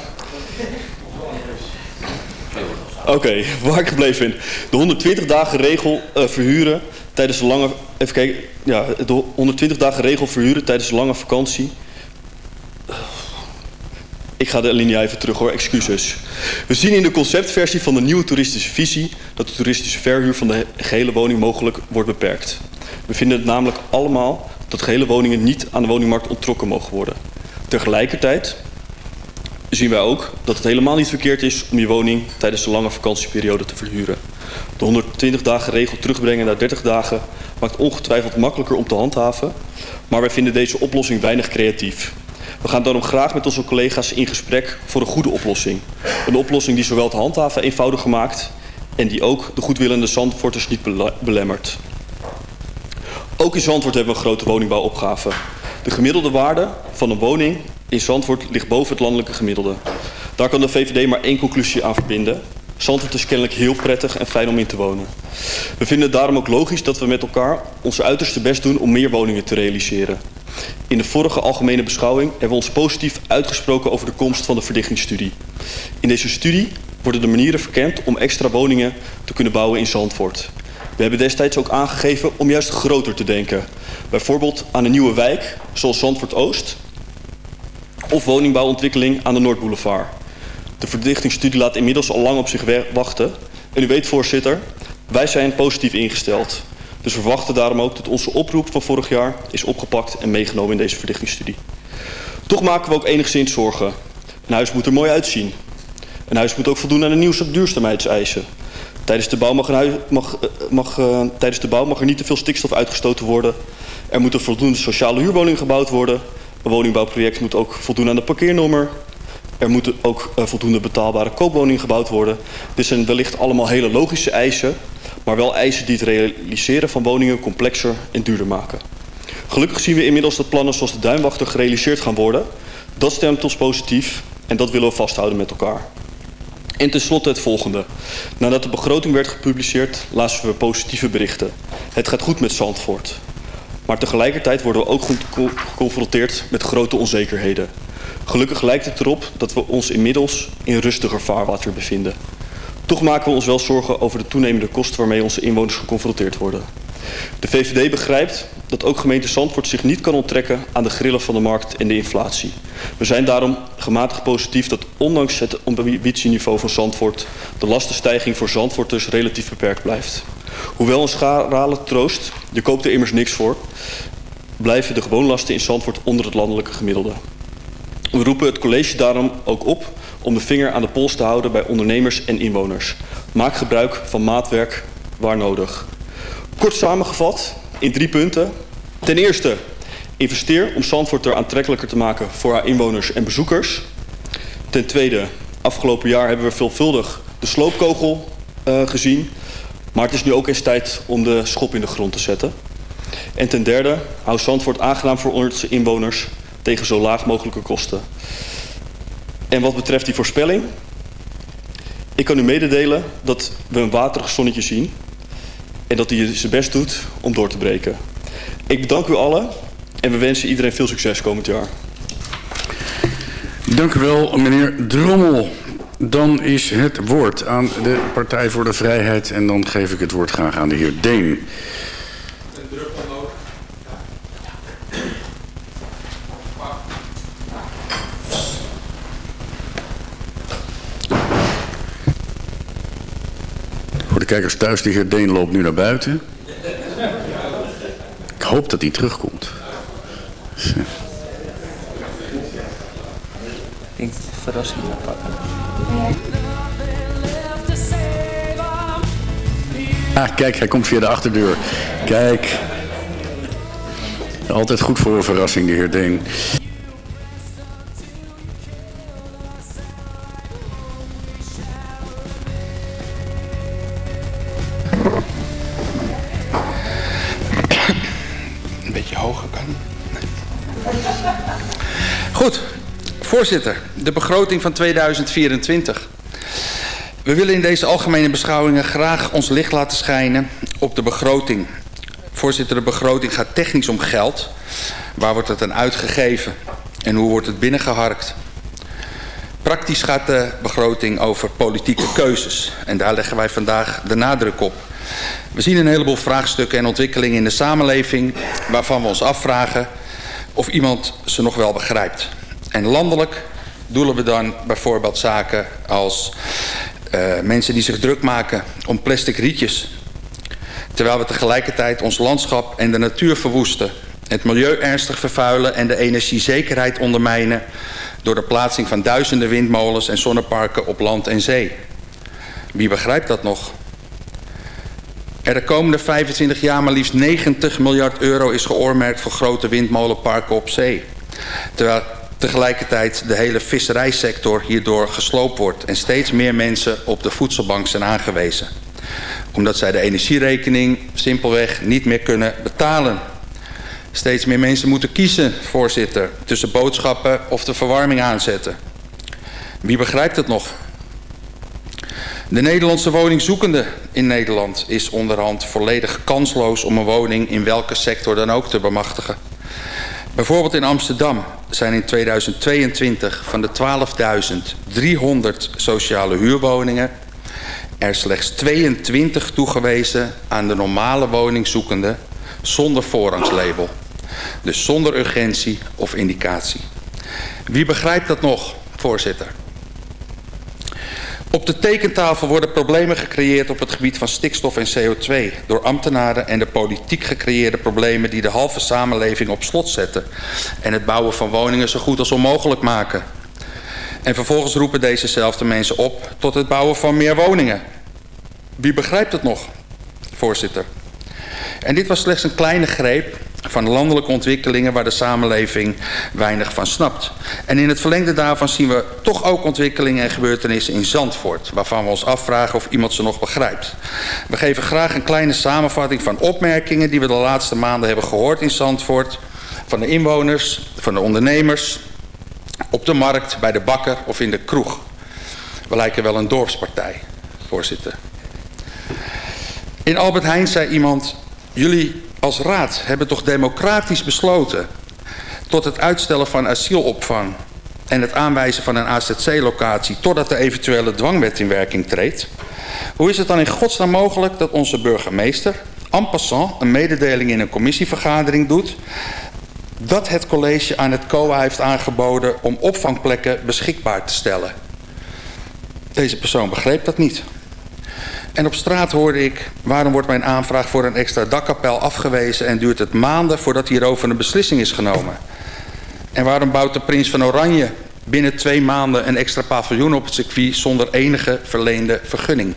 Speaker 14: Oké, waar ik gebleven ben. De 120 dagen regel uh, verhuren tijdens de lange... Even kijken. Ja, de 120 dagen regel verhuren tijdens de lange vakantie. Ik ga de alinea even terug hoor, excuses. We zien in de conceptversie van de nieuwe toeristische visie... dat de toeristische verhuur van de gehele woning mogelijk wordt beperkt. We vinden het namelijk allemaal dat gehele woningen niet aan de woningmarkt onttrokken mogen worden. Tegelijkertijd zien wij ook dat het helemaal niet verkeerd is om je woning tijdens de lange vakantieperiode te verhuren. De 120 dagen regel terugbrengen naar 30 dagen maakt ongetwijfeld makkelijker om te handhaven, maar wij vinden deze oplossing weinig creatief. We gaan daarom graag met onze collega's in gesprek voor een goede oplossing. Een oplossing die zowel te handhaven eenvoudiger maakt en die ook de goedwillende Zandvoorters niet belemmert. Ook in Zandvoort hebben we een grote woningbouwopgave. De gemiddelde waarde van een woning in Zandvoort ligt boven het landelijke gemiddelde. Daar kan de VVD maar één conclusie aan verbinden. Zandvoort is kennelijk heel prettig en fijn om in te wonen. We vinden het daarom ook logisch dat we met elkaar onze uiterste best doen om meer woningen te realiseren. In de vorige algemene beschouwing hebben we ons positief uitgesproken over de komst van de verdichtingsstudie. In deze studie worden de manieren verkend om extra woningen te kunnen bouwen in Zandvoort. We hebben destijds ook aangegeven om juist groter te denken. Bijvoorbeeld aan een nieuwe wijk, zoals Zandvoort Oost... of woningbouwontwikkeling aan de Noordboulevard. De verdichtingsstudie laat inmiddels al lang op zich wachten. En u weet, voorzitter, wij zijn positief ingesteld. Dus we verwachten daarom ook dat onze oproep van vorig jaar is opgepakt en meegenomen in deze verdichtingsstudie. Toch maken we ook enigszins zorgen. Een huis moet er mooi uitzien. Een huis moet ook voldoen aan de nieuwste duurzaamheidseisen. Tijdens de, bouw mag, een huis, mag, mag, uh, tijdens de bouw mag er niet te veel stikstof uitgestoten worden. Er moeten voldoende sociale huurwoningen gebouwd worden. Een woningbouwproject moet ook voldoen aan de parkeernormer. Er moeten ook uh, voldoende betaalbare koopwoningen gebouwd worden. Dit zijn wellicht allemaal hele logische eisen maar wel eisen die het realiseren van woningen complexer en duurder maken. Gelukkig zien we inmiddels dat plannen zoals de Duinwachter gerealiseerd gaan worden. Dat stemt ons positief en dat willen we vasthouden met elkaar. En tenslotte het volgende. Nadat de begroting werd gepubliceerd, lazen we positieve berichten. Het gaat goed met Zandvoort. Maar tegelijkertijd worden we ook geconfronteerd met grote onzekerheden. Gelukkig lijkt het erop dat we ons inmiddels in rustiger vaarwater bevinden. Toch maken we ons wel zorgen over de toenemende kosten waarmee onze inwoners geconfronteerd worden. De VVD begrijpt dat ook gemeente Zandvoort zich niet kan onttrekken aan de grillen van de markt en de inflatie. We zijn daarom gematigd positief dat ondanks het ambitieniveau van Zandvoort de lastenstijging voor Zandvoorters relatief beperkt blijft. Hoewel een scharale troost, je koopt er immers niks voor, blijven de gewoonlasten in Zandvoort onder het landelijke gemiddelde. We roepen het college daarom ook op om de vinger aan de pols te houden bij ondernemers en inwoners. Maak gebruik van maatwerk waar nodig. Kort samengevat in drie punten. Ten eerste, investeer om Zandvoort er aantrekkelijker te maken voor haar inwoners en bezoekers. Ten tweede, afgelopen jaar hebben we veelvuldig de sloopkogel uh, gezien. Maar het is nu ook eens tijd om de schop in de grond te zetten. En ten derde, hou Zandvoort aangenaam voor onze inwoners tegen zo laag mogelijke kosten. En wat betreft die voorspelling, ik kan u mededelen dat we een waterig zonnetje zien en dat hij zijn best doet om door te breken. Ik bedank u allen en we wensen iedereen veel succes komend jaar.
Speaker 9: Dank u wel, meneer Drommel. Dan is het woord aan de Partij voor de Vrijheid en dan geef ik het woord graag aan de heer Deen. Kijkers thuis, de heer Deen loopt nu naar buiten. Ik hoop dat hij terugkomt.
Speaker 10: Ik denk dat verrassing pakken.
Speaker 9: Ah, kijk, hij komt via de achterdeur. Kijk. Altijd goed voor een verrassing, de heer Deen.
Speaker 16: Goed, voorzitter, de begroting van 2024. We willen in deze algemene beschouwingen graag ons licht laten schijnen op de begroting. Voorzitter, de begroting gaat technisch om geld. Waar wordt het aan uitgegeven en hoe wordt het binnengeharkt? Praktisch gaat de begroting over politieke keuzes. En daar leggen wij vandaag de nadruk op. We zien een heleboel vraagstukken en ontwikkelingen in de samenleving... waarvan we ons afvragen of iemand ze nog wel begrijpt. En landelijk doelen we dan bijvoorbeeld zaken als uh, mensen die zich druk maken om plastic rietjes. Terwijl we tegelijkertijd ons landschap en de natuur verwoesten. Het milieu ernstig vervuilen en de energiezekerheid ondermijnen... door de plaatsing van duizenden windmolens en zonneparken op land en zee. Wie begrijpt dat nog? Er de komende 25 jaar maar liefst 90 miljard euro is geoormerkt voor grote windmolenparken op zee. Terwijl tegelijkertijd de hele visserijsector hierdoor gesloopt wordt en steeds meer mensen op de voedselbank zijn aangewezen. Omdat zij de energierekening simpelweg niet meer kunnen betalen. Steeds meer mensen moeten kiezen, voorzitter, tussen boodschappen of de verwarming aanzetten. Wie begrijpt het nog? De Nederlandse woningzoekende in Nederland is onderhand volledig kansloos om een woning in welke sector dan ook te bemachtigen. Bijvoorbeeld in Amsterdam zijn in 2022 van de 12.300 sociale huurwoningen er slechts 22 toegewezen aan de normale woningzoekende zonder voorrangslabel. Dus zonder urgentie of indicatie. Wie begrijpt dat nog, voorzitter? Op de tekentafel worden problemen gecreëerd op het gebied van stikstof en CO2... door ambtenaren en de politiek gecreëerde problemen... die de halve samenleving op slot zetten... en het bouwen van woningen zo goed als onmogelijk maken. En vervolgens roepen dezezelfde mensen op tot het bouwen van meer woningen. Wie begrijpt het nog, voorzitter? En dit was slechts een kleine greep van landelijke ontwikkelingen waar de samenleving weinig van snapt. En in het verlengde daarvan zien we toch ook ontwikkelingen en gebeurtenissen in Zandvoort... waarvan we ons afvragen of iemand ze nog begrijpt. We geven graag een kleine samenvatting van opmerkingen... die we de laatste maanden hebben gehoord in Zandvoort... van de inwoners, van de ondernemers... op de markt, bij de bakker of in de kroeg. We lijken wel een dorpspartij, voorzitter. In Albert Heijn zei iemand... jullie als raad hebben toch democratisch besloten... tot het uitstellen van asielopvang... en het aanwijzen van een AZC-locatie... totdat de eventuele dwangwet in werking treedt? Hoe is het dan in godsnaam mogelijk dat onze burgemeester... en passant een mededeling in een commissievergadering doet... dat het college aan het COA heeft aangeboden... om opvangplekken beschikbaar te stellen? Deze persoon begreep dat niet... En op straat hoorde ik, waarom wordt mijn aanvraag voor een extra dakkapel afgewezen... en duurt het maanden voordat hierover een beslissing is genomen? En waarom bouwt de prins van Oranje binnen twee maanden een extra paviljoen op het circuit... zonder enige verleende vergunning?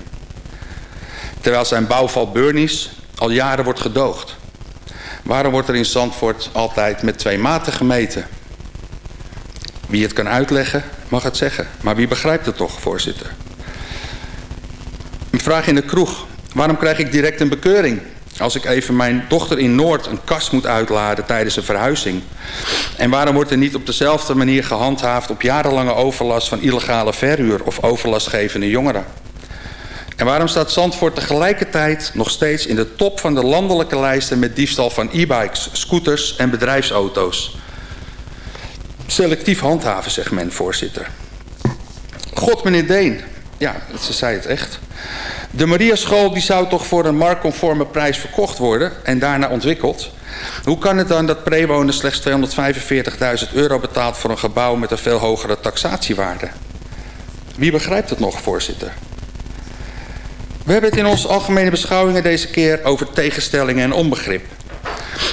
Speaker 16: Terwijl zijn bouwval Burnies al jaren wordt gedoogd. Waarom wordt er in Zandvoort altijd met twee maten gemeten? Wie het kan uitleggen, mag het zeggen. Maar wie begrijpt het toch, voorzitter? Vraag in de kroeg. Waarom krijg ik direct een bekeuring? Als ik even mijn dochter in Noord een kast moet uitladen tijdens een verhuizing. En waarom wordt er niet op dezelfde manier gehandhaafd op jarenlange overlast van illegale verhuur of overlastgevende jongeren? En waarom staat Zandvoort tegelijkertijd nog steeds in de top van de landelijke lijsten met diefstal van e-bikes, scooters en bedrijfsauto's? Selectief handhaven, zegt men, voorzitter. God, meneer Deen. Ja, ze zei het echt. De Mariaschool die zou toch voor een marktconforme prijs verkocht worden en daarna ontwikkeld. Hoe kan het dan dat prewoner slechts 245.000 euro betaalt voor een gebouw met een veel hogere taxatiewaarde? Wie begrijpt het nog, voorzitter? We hebben het in onze algemene beschouwingen deze keer over tegenstellingen en onbegrip.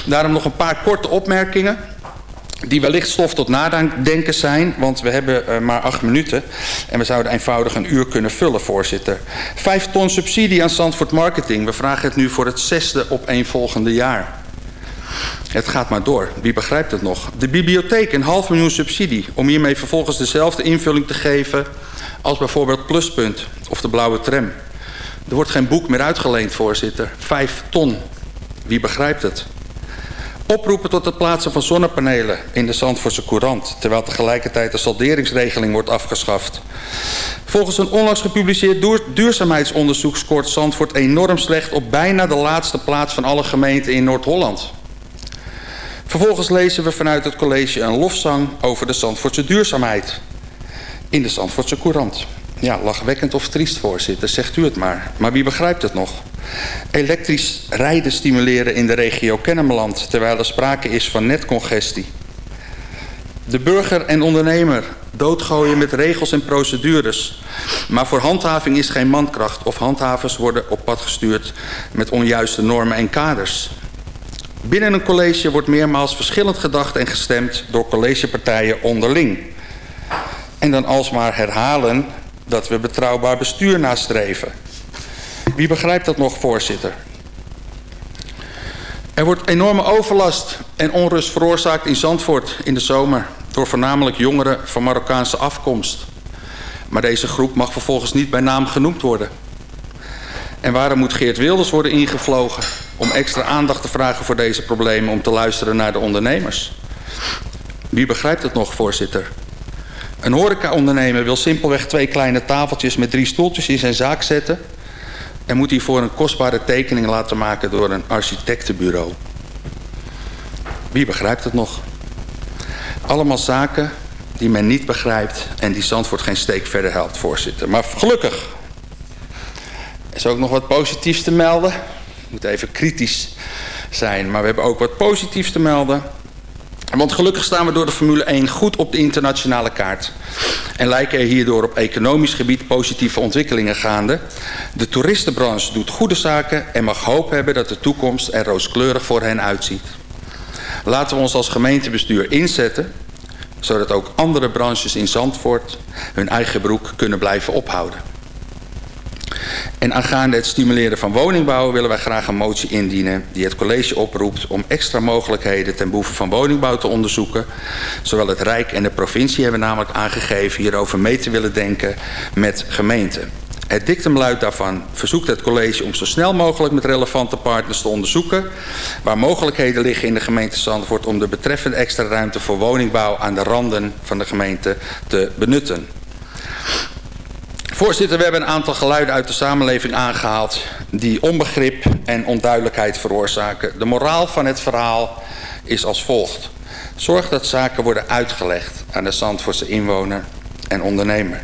Speaker 16: Daarom nog een paar korte opmerkingen die wellicht stof tot nadenken zijn, want we hebben uh, maar acht minuten en we zouden eenvoudig een uur kunnen vullen, voorzitter. Vijf ton subsidie aan Zandvoort Marketing. We vragen het nu voor het zesde op een volgende jaar. Het gaat maar door. Wie begrijpt het nog? De bibliotheek een half miljoen subsidie om hiermee vervolgens dezelfde invulling te geven als bijvoorbeeld Pluspunt of de Blauwe Tram. Er wordt geen boek meer uitgeleend, voorzitter. Vijf ton. Wie begrijpt het? Oproepen tot het plaatsen van zonnepanelen in de Zandvoortse Courant... terwijl tegelijkertijd de salderingsregeling wordt afgeschaft. Volgens een onlangs gepubliceerd duurzaamheidsonderzoek... scoort Zandvoort enorm slecht op bijna de laatste plaats van alle gemeenten in Noord-Holland. Vervolgens lezen we vanuit het college een lofzang over de Zandvoortse duurzaamheid... in de Zandvoortse Courant. Ja, lachwekkend of triest, voorzitter, zegt u het maar. Maar wie begrijpt het nog? Elektrisch rijden stimuleren in de regio Kennemerland... terwijl er sprake is van netcongestie. De burger en ondernemer doodgooien met regels en procedures. Maar voor handhaving is geen mankracht... of handhavers worden op pad gestuurd met onjuiste normen en kaders. Binnen een college wordt meermaals verschillend gedacht en gestemd... door collegepartijen onderling. En dan alsmaar herhalen dat we betrouwbaar bestuur nastreven. Wie begrijpt dat nog, voorzitter? Er wordt enorme overlast en onrust veroorzaakt in Zandvoort in de zomer... door voornamelijk jongeren van Marokkaanse afkomst. Maar deze groep mag vervolgens niet bij naam genoemd worden. En waarom moet Geert Wilders worden ingevlogen... om extra aandacht te vragen voor deze problemen... om te luisteren naar de ondernemers? Wie begrijpt het nog, voorzitter? Een horecaondernemer wil simpelweg twee kleine tafeltjes met drie stoeltjes in zijn zaak zetten... en moet hiervoor een kostbare tekening laten maken door een architectenbureau. Wie begrijpt het nog? Allemaal zaken die men niet begrijpt en die Zandvoort geen steek verder helpt, voorzitter. Maar gelukkig is ook nog wat positiefs te melden. Ik moet even kritisch zijn, maar we hebben ook wat positiefs te melden... Want gelukkig staan we door de Formule 1 goed op de internationale kaart. En lijken er hierdoor op economisch gebied positieve ontwikkelingen gaande. De toeristenbranche doet goede zaken en mag hoop hebben dat de toekomst er rooskleurig voor hen uitziet. Laten we ons als gemeentebestuur inzetten zodat ook andere branches in Zandvoort hun eigen broek kunnen blijven ophouden. En aangaande het stimuleren van woningbouw willen wij graag een motie indienen die het college oproept om extra mogelijkheden ten behoeve van woningbouw te onderzoeken. Zowel het Rijk en de provincie hebben namelijk aangegeven hierover mee te willen denken met gemeenten. Het dictum luidt daarvan verzoekt het college om zo snel mogelijk met relevante partners te onderzoeken waar mogelijkheden liggen in de gemeente Zandvoort om de betreffende extra ruimte voor woningbouw aan de randen van de gemeente te benutten. Voorzitter, we hebben een aantal geluiden uit de samenleving aangehaald... die onbegrip en onduidelijkheid veroorzaken. De moraal van het verhaal is als volgt. Zorg dat zaken worden uitgelegd aan de Zandvoortse inwoner en ondernemer.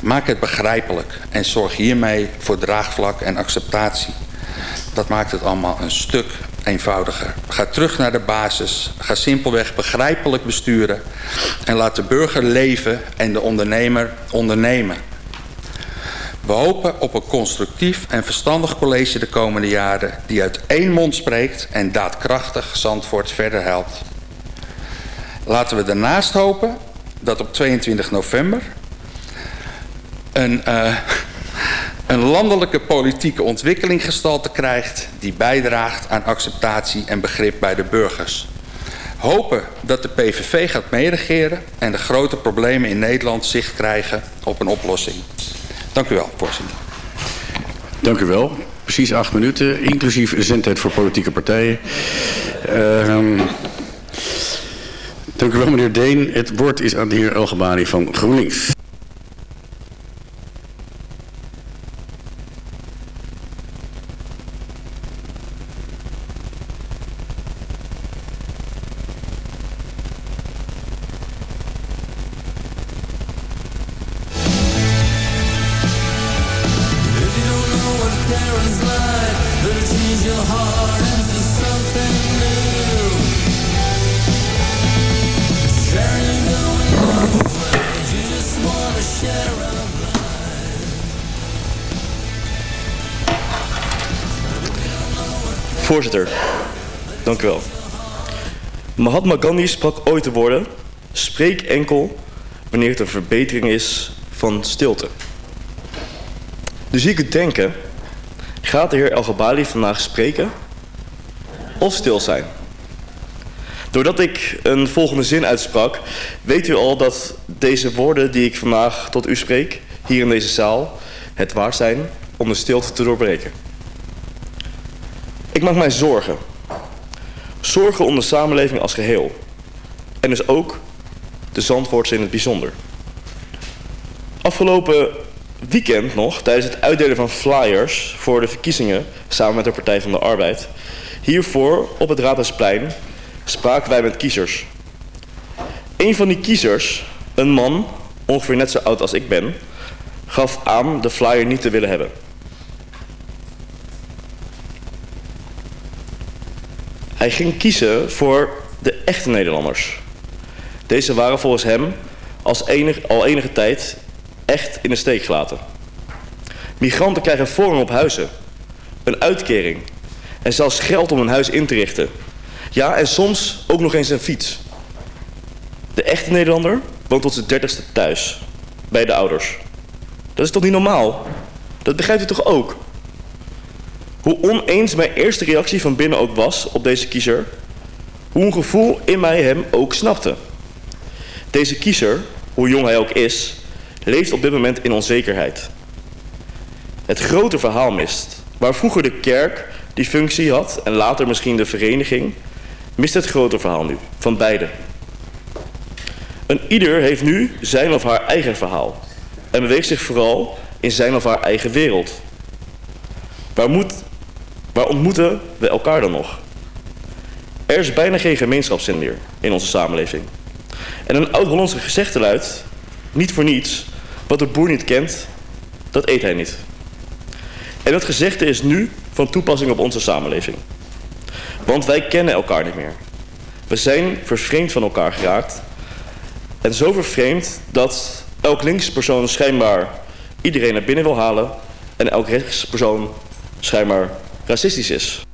Speaker 16: Maak het begrijpelijk en zorg hiermee voor draagvlak en acceptatie. Dat maakt het allemaal een stuk eenvoudiger. Ga terug naar de basis. Ga simpelweg begrijpelijk besturen. En laat de burger leven en de ondernemer ondernemen. We hopen op een constructief en verstandig college de komende jaren... die uit één mond spreekt en daadkrachtig Zandvoort verder helpt. Laten we daarnaast hopen dat op 22 november... een, uh, een landelijke politieke ontwikkeling gestalte krijgt... die bijdraagt aan acceptatie en begrip bij de burgers. Hopen dat de PVV gaat meeregeren... en de grote problemen in Nederland zicht krijgen op een oplossing. Dank u wel, voorzitter.
Speaker 9: Dank u wel. Precies acht minuten, inclusief zendtijd voor politieke partijen. Uh, dank u wel, meneer Deen. Het woord is aan de heer Elgebani van GroenLinks.
Speaker 15: Voorzitter, dank u wel. Mahatma Gandhi sprak ooit de woorden... spreek enkel wanneer het een verbetering is van stilte. Dus zie ik denken Gaat de heer El Gabali vandaag spreken of stil zijn? Doordat ik een volgende zin uitsprak... weet u al dat deze woorden die ik vandaag tot u spreek... hier in deze zaal het waard zijn om de stilte te doorbreken. Ik maak mij zorgen. Zorgen om de samenleving als geheel. En dus ook de Zandvoortse in het bijzonder. Afgelopen weekend nog, tijdens het uitdelen van flyers voor de verkiezingen samen met de Partij van de Arbeid, hiervoor op het Raadhuisplein spraken wij met kiezers. Een van die kiezers, een man, ongeveer net zo oud als ik ben, gaf aan de flyer niet te willen hebben. Hij ging kiezen voor de echte Nederlanders. Deze waren volgens hem als enig, al enige tijd echt in de steek gelaten. Migranten krijgen voorrang op huizen, een uitkering en zelfs geld om een huis in te richten. Ja, en soms ook nog eens een fiets. De echte Nederlander woont tot zijn dertigste thuis, bij de ouders. Dat is toch niet normaal? Dat begrijpt u toch ook? Hoe oneens mijn eerste reactie van binnen ook was op deze kiezer, hoe een gevoel in mij hem ook snapte. Deze kiezer, hoe jong hij ook is, leeft op dit moment in onzekerheid. Het grote verhaal mist. Waar vroeger de kerk die functie had en later misschien de vereniging, mist het grote verhaal nu, van beide. Een ieder heeft nu zijn of haar eigen verhaal en beweegt zich vooral in zijn of haar eigen wereld. Waar, moet, waar ontmoeten we elkaar dan nog? Er is bijna geen gemeenschapszin meer in onze samenleving. En een oud-Hollandse gezegde luidt, niet voor niets, wat de boer niet kent, dat eet hij niet. En dat gezegde is nu van toepassing op onze samenleving. Want wij kennen elkaar niet meer. We zijn vervreemd van elkaar geraakt. En zo vervreemd dat elk linkspersoon schijnbaar iedereen naar binnen wil halen... en elk rechtspersoon schijnbaar racistisch is.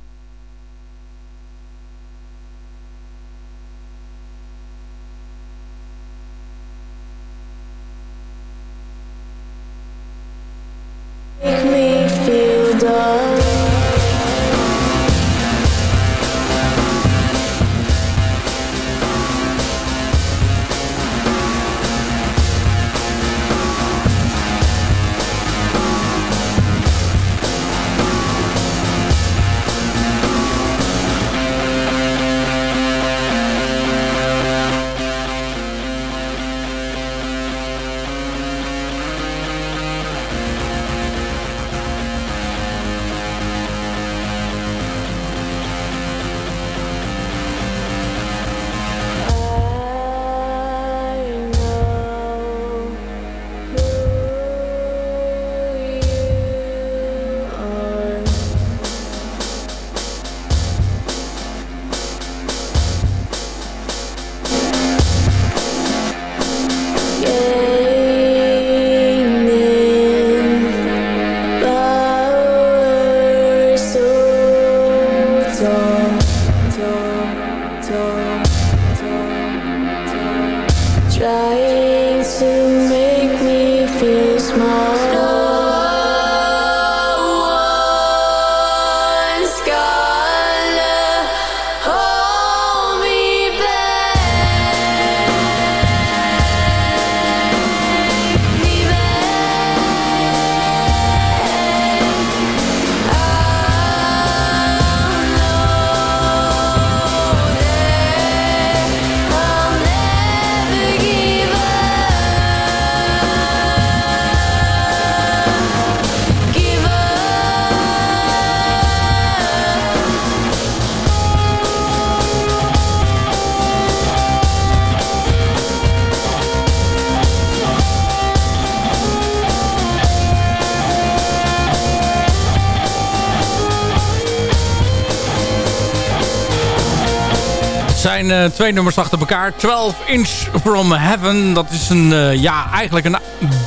Speaker 8: Zijn eh, twee nummers achter elkaar. 12 Inch From Heaven. Dat is een, eh, ja, eigenlijk een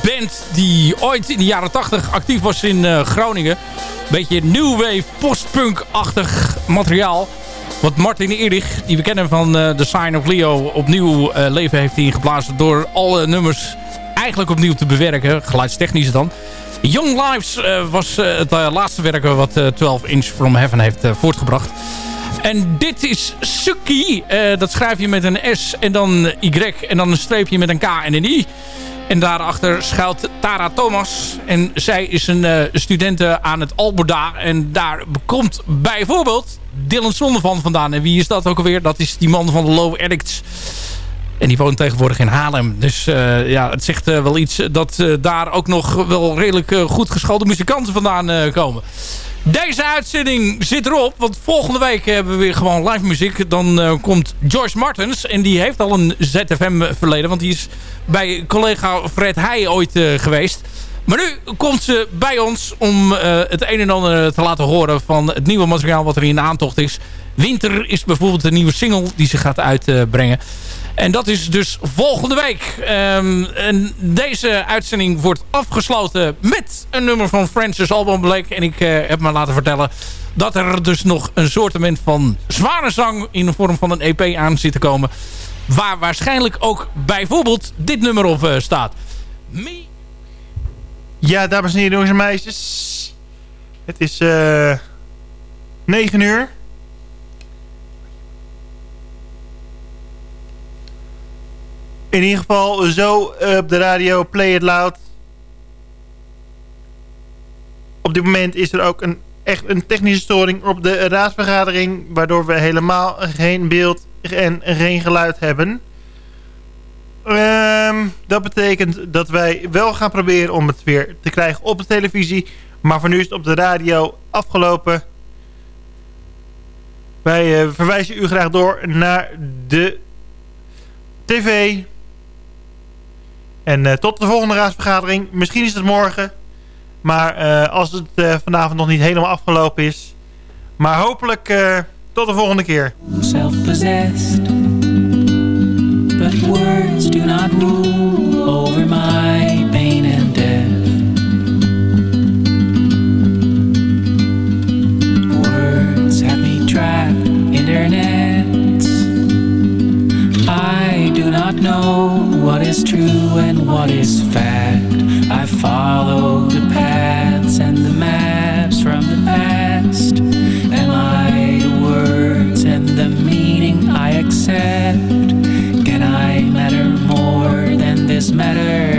Speaker 8: band die ooit in de jaren 80 actief was in eh, Groningen. Beetje new wave, postpunk-achtig materiaal. Wat Martin Erich, die we kennen van The Sign of Leo, opnieuw leven heeft ingeblazen door alle nummers eigenlijk opnieuw te bewerken. Geluidstechnisch dan. Young Lives was het laatste werk wat 12 Inch From Heaven heeft voortgebracht. En dit is Suki. Uh, dat schrijf je met een S en dan Y en dan een streepje met een K en een I. En daarachter schuilt Tara Thomas. En zij is een uh, studente aan het Alberda. En daar komt bijvoorbeeld Dylan Zonnevan vandaan. En wie is dat ook alweer? Dat is die man van de Low Addicts. En die woont tegenwoordig in Haarlem. Dus uh, ja, het zegt wel iets dat daar ook nog wel redelijk goed geschoolde muzikanten vandaan komen. Deze uitzending zit erop, want volgende week hebben we weer gewoon live muziek. Dan uh, komt George Martens en die heeft al een ZFM verleden, want die is bij collega Fred Heij ooit uh, geweest. Maar nu komt ze bij ons om uh, het een en ander te laten horen van het nieuwe materiaal wat er in aantocht is. Winter is bijvoorbeeld een nieuwe single die ze gaat uitbrengen. En dat is dus volgende week. Um, en deze uitzending wordt afgesloten met een nummer van Francis Alban Blake. En ik uh, heb me laten vertellen dat er dus nog een soortement van zware zang in de vorm van een EP aan zit te komen. Waar waarschijnlijk ook bijvoorbeeld dit nummer op uh, staat.
Speaker 7: Ja, dames en heren, jongens en meisjes. Het is uh, 9 uur. In ieder geval zo op de radio Play It Loud. Op dit moment is er ook een, echt een technische storing op de raadsvergadering... waardoor we helemaal geen beeld en geen geluid hebben. Um, dat betekent dat wij wel gaan proberen om het weer te krijgen op de televisie. Maar voor nu is het op de radio afgelopen. Wij uh, verwijzen u graag door naar de tv... En uh, tot de volgende raadsvergadering. Misschien is het morgen. Maar uh, als het uh, vanavond nog niet helemaal afgelopen is. Maar hopelijk tot de volgende keer.
Speaker 17: Self-possessed But words do not rule over my pain and death Words have me trapped in their nets I do not know what is true and what is fact. I follow the paths and the maps from the past. Am I the words and the meaning I accept? Can I matter more than this matter